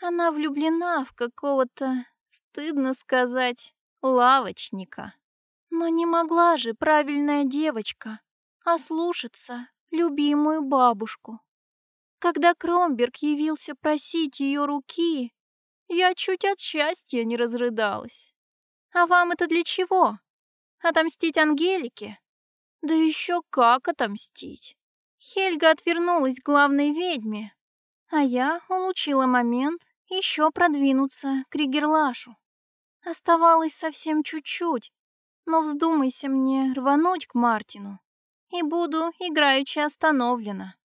Она влюблена в какого-то, стыдно сказать, лавочника. Но не могла же правильная девочка ослушаться любимую бабушку. Когда Кромберг явился просить ее руки, я чуть от счастья не разрыдалась. А вам это для чего? Отомстить Ангелике? Да еще как отомстить? Хельга отвернулась к главной ведьме, а я улучила момент еще продвинуться к Ригерлашу. Оставалось совсем чуть-чуть, но вздумайся мне рвануть к Мартину, и буду играючи остановлена.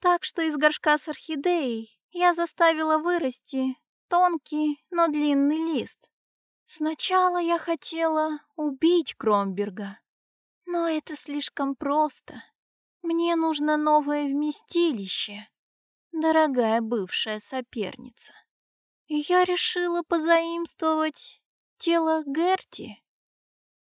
Так что из горшка с орхидеей я заставила вырасти тонкий, но длинный лист. Сначала я хотела убить Кромберга, но это слишком просто. Мне нужно новое вместилище, дорогая бывшая соперница. Я решила позаимствовать тело Герти.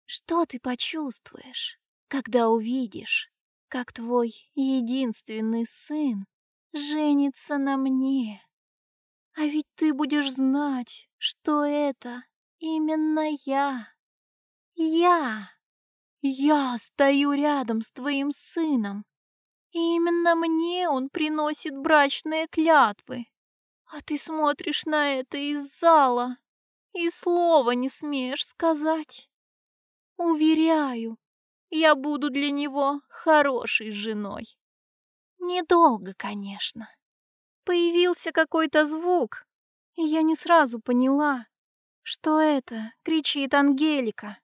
Что ты почувствуешь, когда увидишь, как твой единственный сын женится на мне? А ведь ты будешь знать, что это именно я. Я. Я стою рядом с твоим сыном. И именно мне он приносит брачные клятвы. А ты смотришь на это из зала и слова не смеешь сказать. Уверяю, я буду для него хорошей женой. Недолго, конечно. Появился какой-то звук, и я не сразу поняла, что это кричит Ангелика.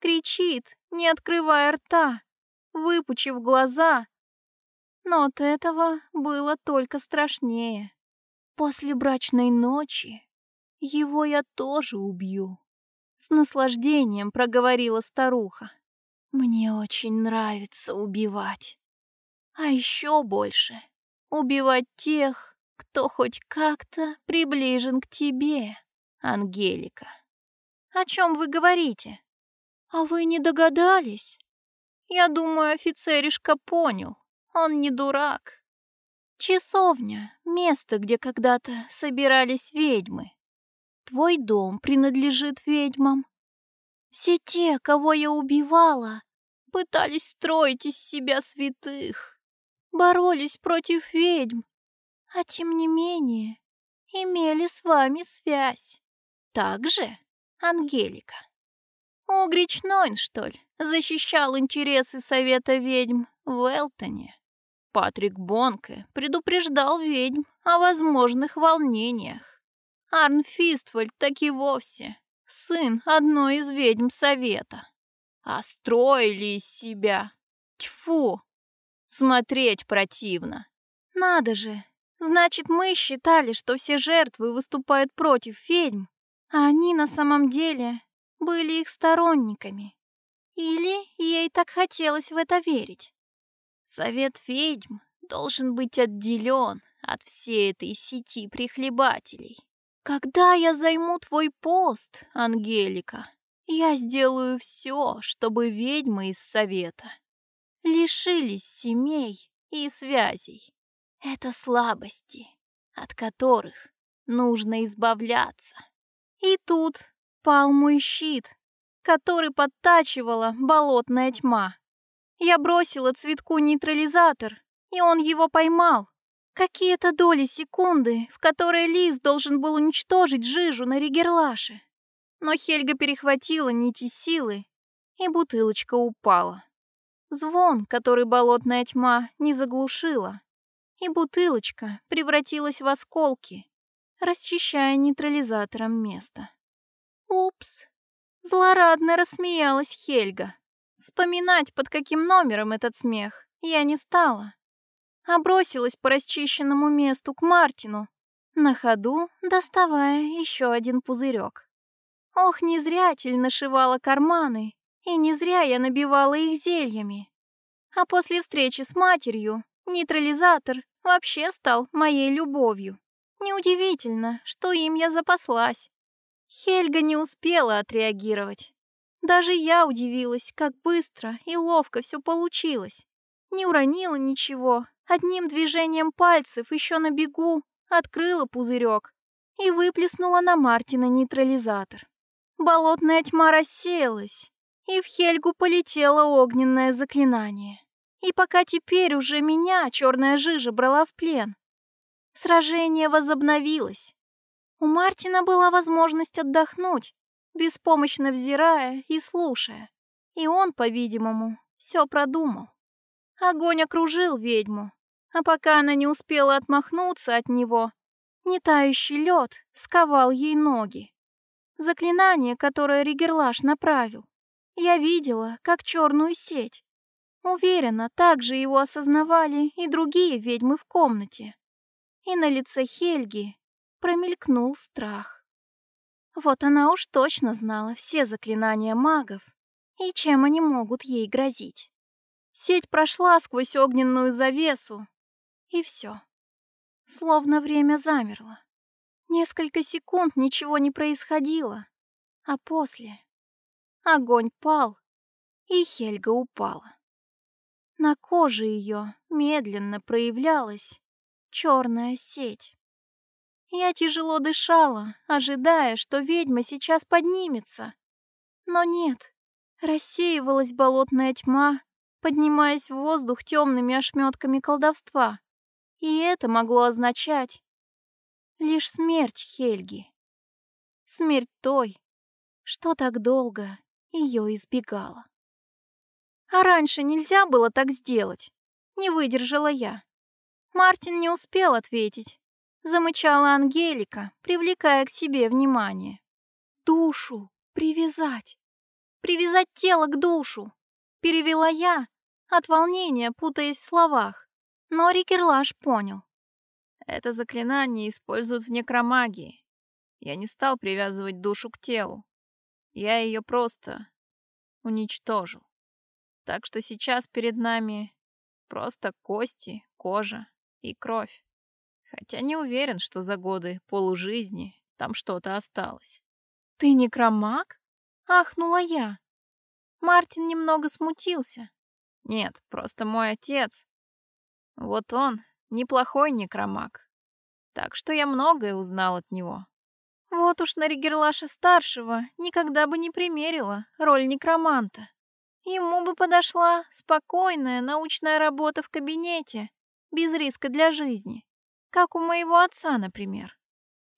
Кричит, не открывая рта, выпучив глаза. Но от этого было только страшнее. После брачной ночи его я тоже убью. С наслаждением проговорила старуха. Мне очень нравится убивать. А еще больше убивать тех, кто хоть как-то приближен к тебе, Ангелика. О чем вы говорите? А вы не догадались? Я думаю, офицеришка понял. Он не дурак. Часовня — место, где когда-то собирались ведьмы. Твой дом принадлежит ведьмам. Все те, кого я убивала, пытались строить из себя святых, боролись против ведьм, а тем не менее имели с вами связь. Так же, Ангелика? Огрич Нойн, что ли, защищал интересы Совета ведьм в Элтоне? Патрик Бонке предупреждал ведьм о возможных волнениях. Арн Фиствальд так и вовсе сын одной из ведьм Совета. А строили из себя. Тьфу! Смотреть противно. Надо же! Значит, мы считали, что все жертвы выступают против ведьм, а они на самом деле были их сторонниками. Или ей так хотелось в это верить. Совет ведьм должен быть отделен от всей этой сети прихлебателей. Когда я займу твой пост, Ангелика, я сделаю все, чтобы ведьмы из совета лишились семей и связей. Это слабости, от которых нужно избавляться. И тут пал мой щит, который подтачивала болотная тьма. Я бросила цветку нейтрализатор, и он его поймал. Какие-то доли секунды, в которые Лис должен был уничтожить жижу на Ригерлаше. Но Хельга перехватила нити силы, и бутылочка упала. Звон, который болотная тьма не заглушила, и бутылочка превратилась в осколки, расчищая нейтрализатором место. «Упс!» — злорадно рассмеялась Хельга. Вспоминать, под каким номером этот смех, я не стала, а бросилась по расчищенному месту к Мартину, на ходу доставая еще один пузырек. Ох, не зря Тель нашивала карманы, и не зря я набивала их зельями. А после встречи с матерью нейтрализатор вообще стал моей любовью. Неудивительно, что им я запаслась. Хельга не успела отреагировать. Даже я удивилась, как быстро и ловко все получилось. Не уронила ничего, одним движением пальцев еще на бегу открыла пузырек и выплеснула на Мартина нейтрализатор. Болотная тьма рассеялась, и в Хельгу полетело огненное заклинание. И пока теперь уже меня черная жижа брала в плен, сражение возобновилось. У Мартина была возможность отдохнуть, беспомощно взирая и слушая. И он, по-видимому, все продумал. Огонь окружил ведьму, а пока она не успела отмахнуться от него, нетающий лед сковал ей ноги. Заклинание, которое Ригерлаш направил, я видела, как черную сеть. Уверена, также его осознавали и другие ведьмы в комнате. И на лице Хельги промелькнул страх. Вот она уж точно знала все заклинания магов и чем они могут ей грозить. Сеть прошла сквозь огненную завесу, и все. Словно время замерло. Несколько секунд ничего не происходило, а после огонь пал, и Хельга упала. На коже ее медленно проявлялась черная сеть. Я тяжело дышала, ожидая, что ведьма сейчас поднимется. Но нет, рассеивалась болотная тьма, поднимаясь в воздух темными ошметками колдовства. И это могло означать лишь смерть Хельги. Смерть той, что так долго ее избегала. А раньше нельзя было так сделать. Не выдержала я. Мартин не успел ответить. Замычала Ангелика, привлекая к себе внимание. Душу привязать. Привязать тело к душу. Перевела я, от волнения путаясь в словах. Но Рикерлаш понял. Это заклинание используют в некромагии. Я не стал привязывать душу к телу. Я ее просто уничтожил. Так что сейчас перед нами просто кости, кожа и кровь. Хотя не уверен, что за годы полужизни там что-то осталось. «Ты некромаг?» — ахнула я. Мартин немного смутился. «Нет, просто мой отец. Вот он неплохой некромаг. Так что я многое узнал от него». Вот уж на Ригерлаша-старшего никогда бы не примерила роль некроманта. Ему бы подошла спокойная научная работа в кабинете, без риска для жизни, как у моего отца, например.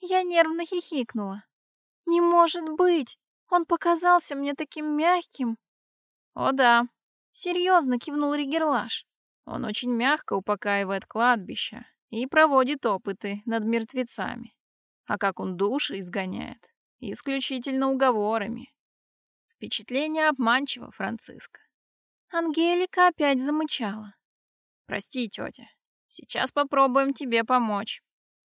Я нервно хихикнула. «Не может быть! Он показался мне таким мягким!» «О да!» — серьезно кивнул Ригерлаш. «Он очень мягко упокаивает кладбище и проводит опыты над мертвецами. А как он души изгоняет? Исключительно уговорами. Впечатление обманчиво, Франциска. Ангелика опять замычала. Прости, тетя. Сейчас попробуем тебе помочь.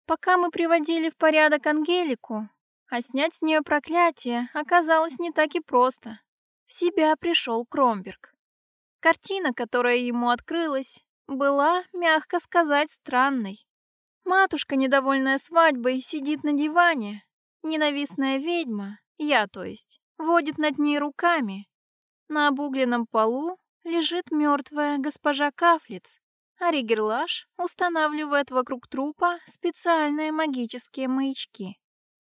Пока мы приводили в порядок Ангелику, а снять с нее проклятие оказалось не так и просто. В себя пришел Кромберг. Картина, которая ему открылась, была, мягко сказать, странной. Матушка, недовольная свадьбой, сидит на диване. Ненавистная ведьма, я то есть, водит над ней руками. На обугленном полу лежит мертвая госпожа Кафлиц, а Ригерлаш устанавливает вокруг трупа специальные магические маячки.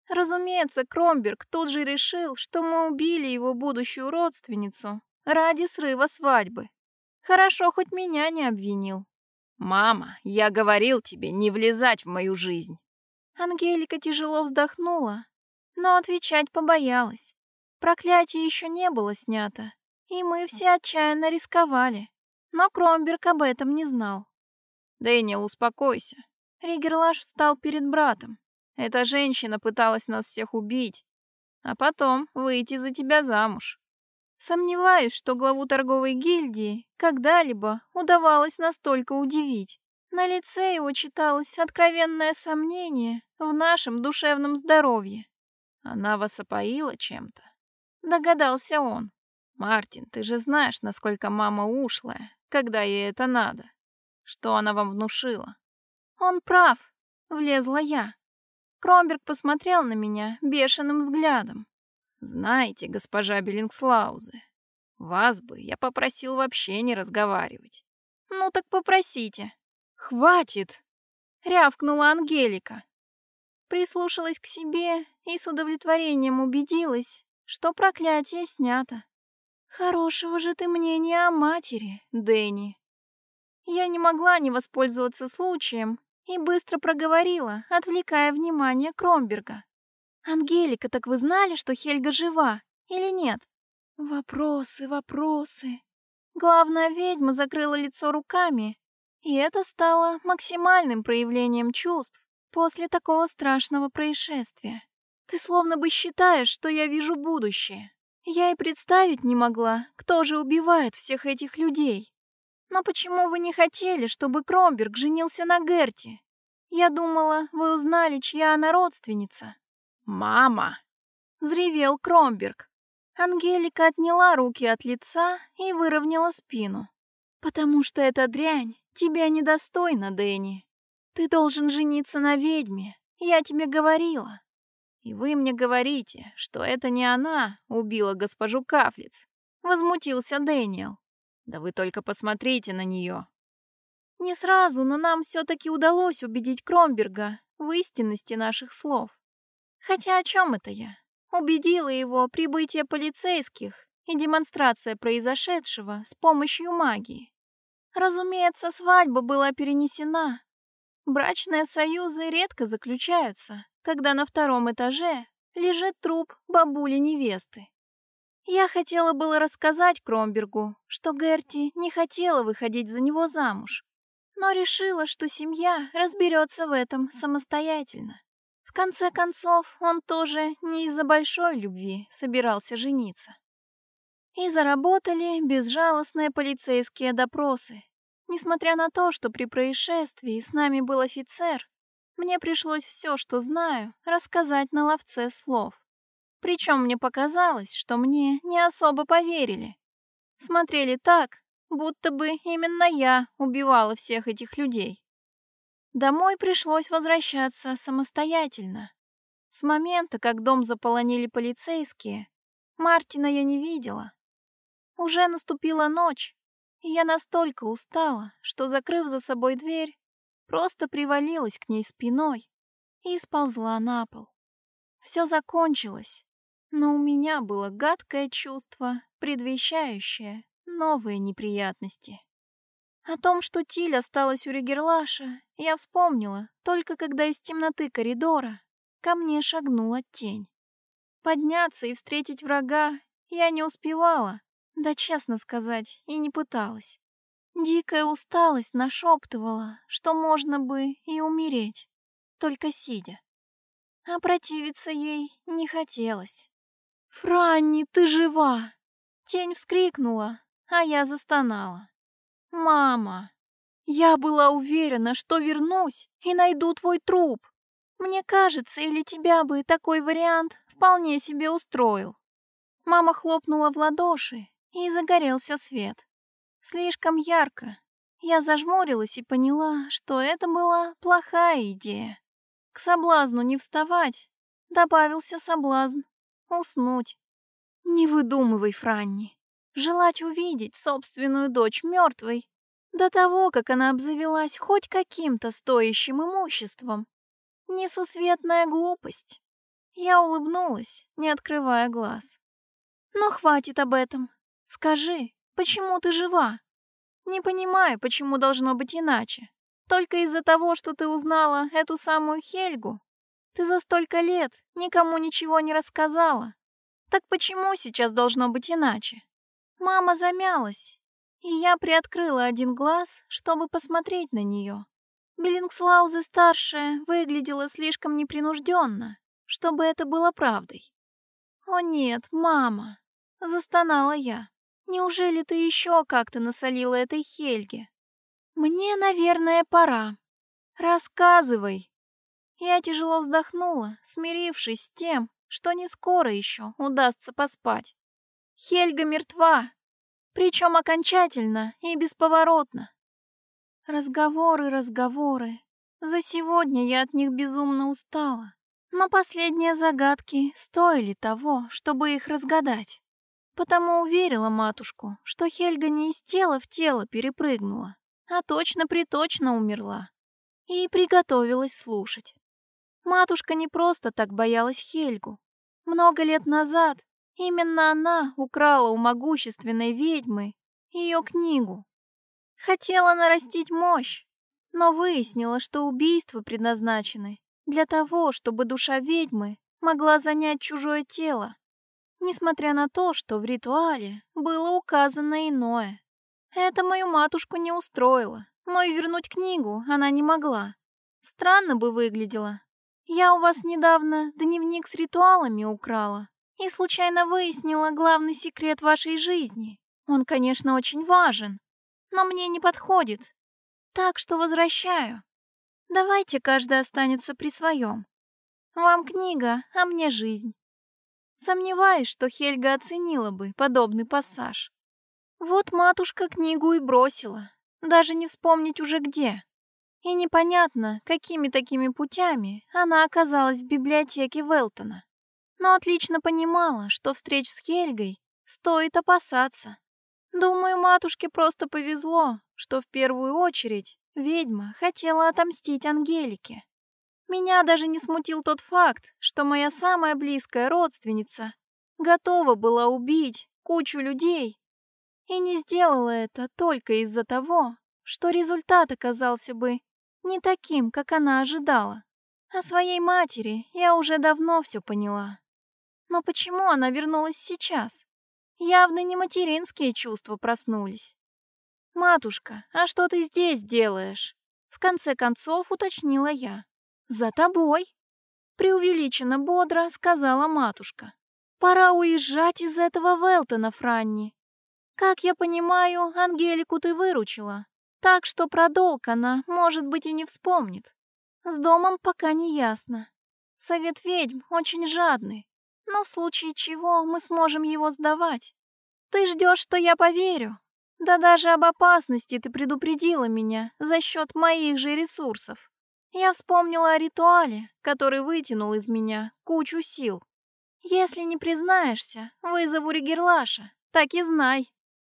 Разумеется, Кромберг тут же решил, что мы убили его будущую родственницу ради срыва свадьбы. Хорошо, хоть меня не обвинил. «Мама, я говорил тебе не влезать в мою жизнь!» Ангелика тяжело вздохнула, но отвечать побоялась. Проклятие еще не было снято, и мы все отчаянно рисковали. Но Кромберг об этом не знал. «Дэниел, успокойся». Ригерлаш встал перед братом. «Эта женщина пыталась нас всех убить, а потом выйти за тебя замуж». Сомневаюсь, что главу торговой гильдии когда-либо удавалось настолько удивить. На лице его читалось откровенное сомнение в нашем душевном здоровье. Она вас опоила чем-то? Догадался он. Мартин, ты же знаешь, насколько мама ушлая, когда ей это надо. Что она вам внушила? Он прав, влезла я. Кромберг посмотрел на меня бешеным взглядом. Знаете, госпожа Беллингслаузе, вас бы я попросил вообще не разговаривать. Ну так попросите. Хватит, рявкнула Ангелика. Прислушалась к себе и с удовлетворением убедилась, что проклятие снято. Хорошего же ты мнения о матери, Дэнни. Я не могла не воспользоваться случаем и быстро проговорила, отвлекая внимание Кромберга. «Ангелика, так вы знали, что Хельга жива или нет?» Вопросы, вопросы. Главная ведьма закрыла лицо руками, и это стало максимальным проявлением чувств после такого страшного происшествия. Ты словно бы считаешь, что я вижу будущее. Я и представить не могла, кто же убивает всех этих людей. Но почему вы не хотели, чтобы Кромберг женился на Герти? Я думала, вы узнали, чья она родственница. «Мама!» — взревел Кромберг. Ангелика отняла руки от лица и выровняла спину. «Потому что эта дрянь тебя недостойна, Дэнни. Ты должен жениться на ведьме, я тебе говорила». «И вы мне говорите, что это не она убила госпожу Кафлиц?» — возмутился Дэниел. «Да вы только посмотрите на нее. Не сразу, но нам все-таки удалось убедить Кромберга в истинности наших слов. Хотя о чем это я? Убедила его прибытие полицейских и демонстрация произошедшего с помощью магии. Разумеется, свадьба была перенесена. Брачные союзы редко заключаются, когда на втором этаже лежит труп бабули-невесты. Я хотела было рассказать Кромбергу, что Герти не хотела выходить за него замуж, но решила, что семья разберется в этом самостоятельно. В конце концов, он тоже не из-за большой любви собирался жениться. И заработали безжалостные полицейские допросы. Несмотря на то, что при происшествии с нами был офицер, мне пришлось все, что знаю, рассказать на ловце слов. Причем мне показалось, что мне не особо поверили. Смотрели так, будто бы именно я убивала всех этих людей. Домой пришлось возвращаться самостоятельно. С момента, как дом заполонили полицейские, Мартина я не видела. Уже наступила ночь, я настолько устала, что, закрыв за собой дверь, просто привалилась к ней спиной и сползла на пол. Все закончилось, но у меня было гадкое чувство, предвещающее новые неприятности. О том, что Тиль осталась у Ригерлаша, я вспомнила, только когда из темноты коридора ко мне шагнула тень. Подняться и встретить врага я не успевала, да, честно сказать, и не пыталась. Дикая усталость нашептывала, что можно бы и умереть, только сидя. А противиться ей не хотелось. «Франни, ты жива!» Тень вскрикнула, а я застонала. «Мама, я была уверена, что вернусь и найду твой труп. Мне кажется, или тебя бы такой вариант вполне себе устроил». Мама хлопнула в ладоши, и загорелся свет. Слишком ярко. Я зажмурилась и поняла, что это была плохая идея. К соблазну не вставать добавился соблазн уснуть. Не выдумывай, Франни. Желать увидеть собственную дочь мертвой до того, как она обзавелась хоть каким-то стоящим имуществом. Несусветная глупость. Я улыбнулась, не открывая глаз. Но хватит об этом. Скажи, почему ты жива? Не понимаю, почему должно быть иначе. Только из-за того, что ты узнала эту самую Хельгу. Ты за столько лет никому ничего не рассказала. Так почему сейчас должно быть иначе? Мама замялась, и я приоткрыла один глаз, чтобы посмотреть на нее. Беллингслаузе-старшая выглядела слишком непринужденно, чтобы это было правдой. «О нет, мама!» — застонала я. «Неужели ты еще как-то насолила этой Хельге?» «Мне, наверное, пора. Рассказывай!» Я тяжело вздохнула, смирившись с тем, что не скоро еще удастся поспать. Хельга мертва, причем окончательно и бесповоротно. Разговоры, разговоры. За сегодня я от них безумно устала. Но последние загадки стоили того, чтобы их разгадать. Потому уверила матушку, что Хельга не из тела в тело перепрыгнула, а точно-приточно умерла. И приготовилась слушать. Матушка не просто так боялась Хельгу. Много лет назад Именно она украла у могущественной ведьмы ее книгу. Хотела нарастить мощь, но выяснила, что убийства предназначены для того, чтобы душа ведьмы могла занять чужое тело, несмотря на то, что в ритуале было указано иное. Это мою матушку не устроило, но и вернуть книгу она не могла. Странно бы выглядело. Я у вас недавно дневник с ритуалами украла, и случайно выяснила главный секрет вашей жизни. Он, конечно, очень важен, но мне не подходит. Так что возвращаю. Давайте каждый останется при своем. Вам книга, а мне жизнь. Сомневаюсь, что Хельга оценила бы подобный пассаж. Вот матушка книгу и бросила, даже не вспомнить уже где. И непонятно, какими такими путями она оказалась в библиотеке Велтона но отлично понимала, что встреч с Хельгой стоит опасаться. Думаю, матушке просто повезло, что в первую очередь ведьма хотела отомстить Ангелике. Меня даже не смутил тот факт, что моя самая близкая родственница готова была убить кучу людей и не сделала это только из-за того, что результат оказался бы не таким, как она ожидала. О своей матери я уже давно все поняла. Но почему она вернулась сейчас? Явно не материнские чувства проснулись. «Матушка, а что ты здесь делаешь?» В конце концов уточнила я. «За тобой!» Преувеличенно бодро сказала матушка. «Пора уезжать из этого Велтона, Франни. Как я понимаю, Ангелику ты выручила, так что про долг она, может быть, и не вспомнит. С домом пока не ясно. Совет ведьм очень жадный, но в случае чего мы сможем его сдавать. Ты ждешь, что я поверю? Да даже об опасности ты предупредила меня за счет моих же ресурсов. Я вспомнила о ритуале, который вытянул из меня кучу сил. Если не признаешься, вызову Ригерлаша, так и знай.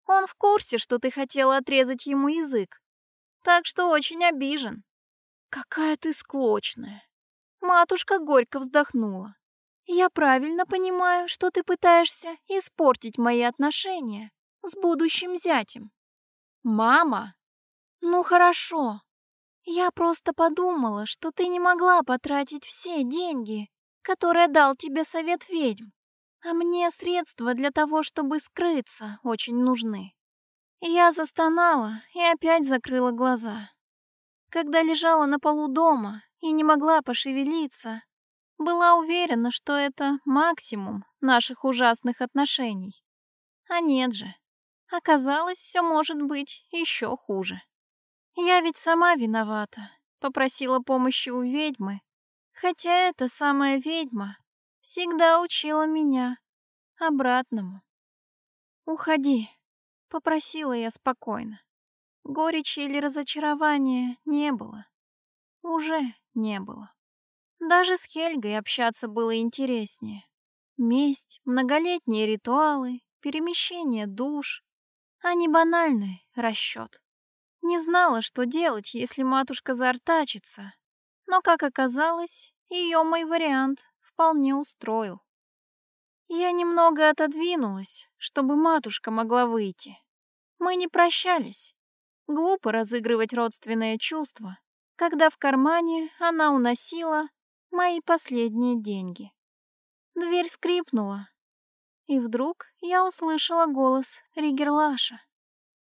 Он в курсе, что ты хотела отрезать ему язык. Так что очень обижен. Какая ты склочная. Матушка горько вздохнула. Я правильно понимаю, что ты пытаешься испортить мои отношения с будущим зятем. Мама? Ну хорошо. Я просто подумала, что ты не могла потратить все деньги, которые дал тебе совет ведьм. А мне средства для того, чтобы скрыться, очень нужны. Я застонала и опять закрыла глаза. Когда лежала на полу дома и не могла пошевелиться, была уверена, что это максимум наших ужасных отношений. А нет же. Оказалось, все может быть еще хуже. Я ведь сама виновата. Попросила помощи у ведьмы, хотя эта самая ведьма всегда учила меня обратному. «Уходи», — попросила я спокойно. Горечи или разочарования не было. Уже не было. Даже с Хельгой общаться было интереснее. Месть, многолетние ритуалы, перемещение душ, а не банальный расчет. Не знала, что делать, если матушка заортачится, но, как оказалось, ее мой вариант вполне устроил. Я немного отодвинулась, чтобы матушка могла выйти. Мы не прощались. Глупо разыгрывать родственные чувства, когда в кармане она уносила мои последние деньги. Дверь скрипнула, и вдруг я услышала голос Ригерлаша.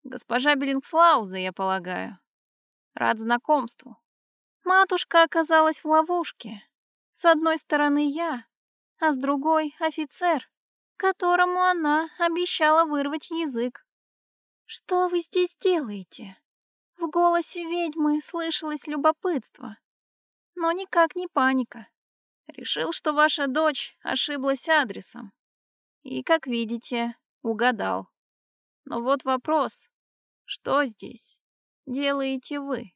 «Госпожа Беллингслауза, я полагаю. Рад знакомству». Матушка оказалась в ловушке. С одной стороны я, а с другой — офицер, которому она обещала вырвать язык. «Что вы здесь делаете?» В голосе ведьмы слышалось любопытство, но никак не паника. Решил, что ваша дочь ошиблась адресом. И, как видите, угадал. Но вот вопрос, что здесь делаете вы?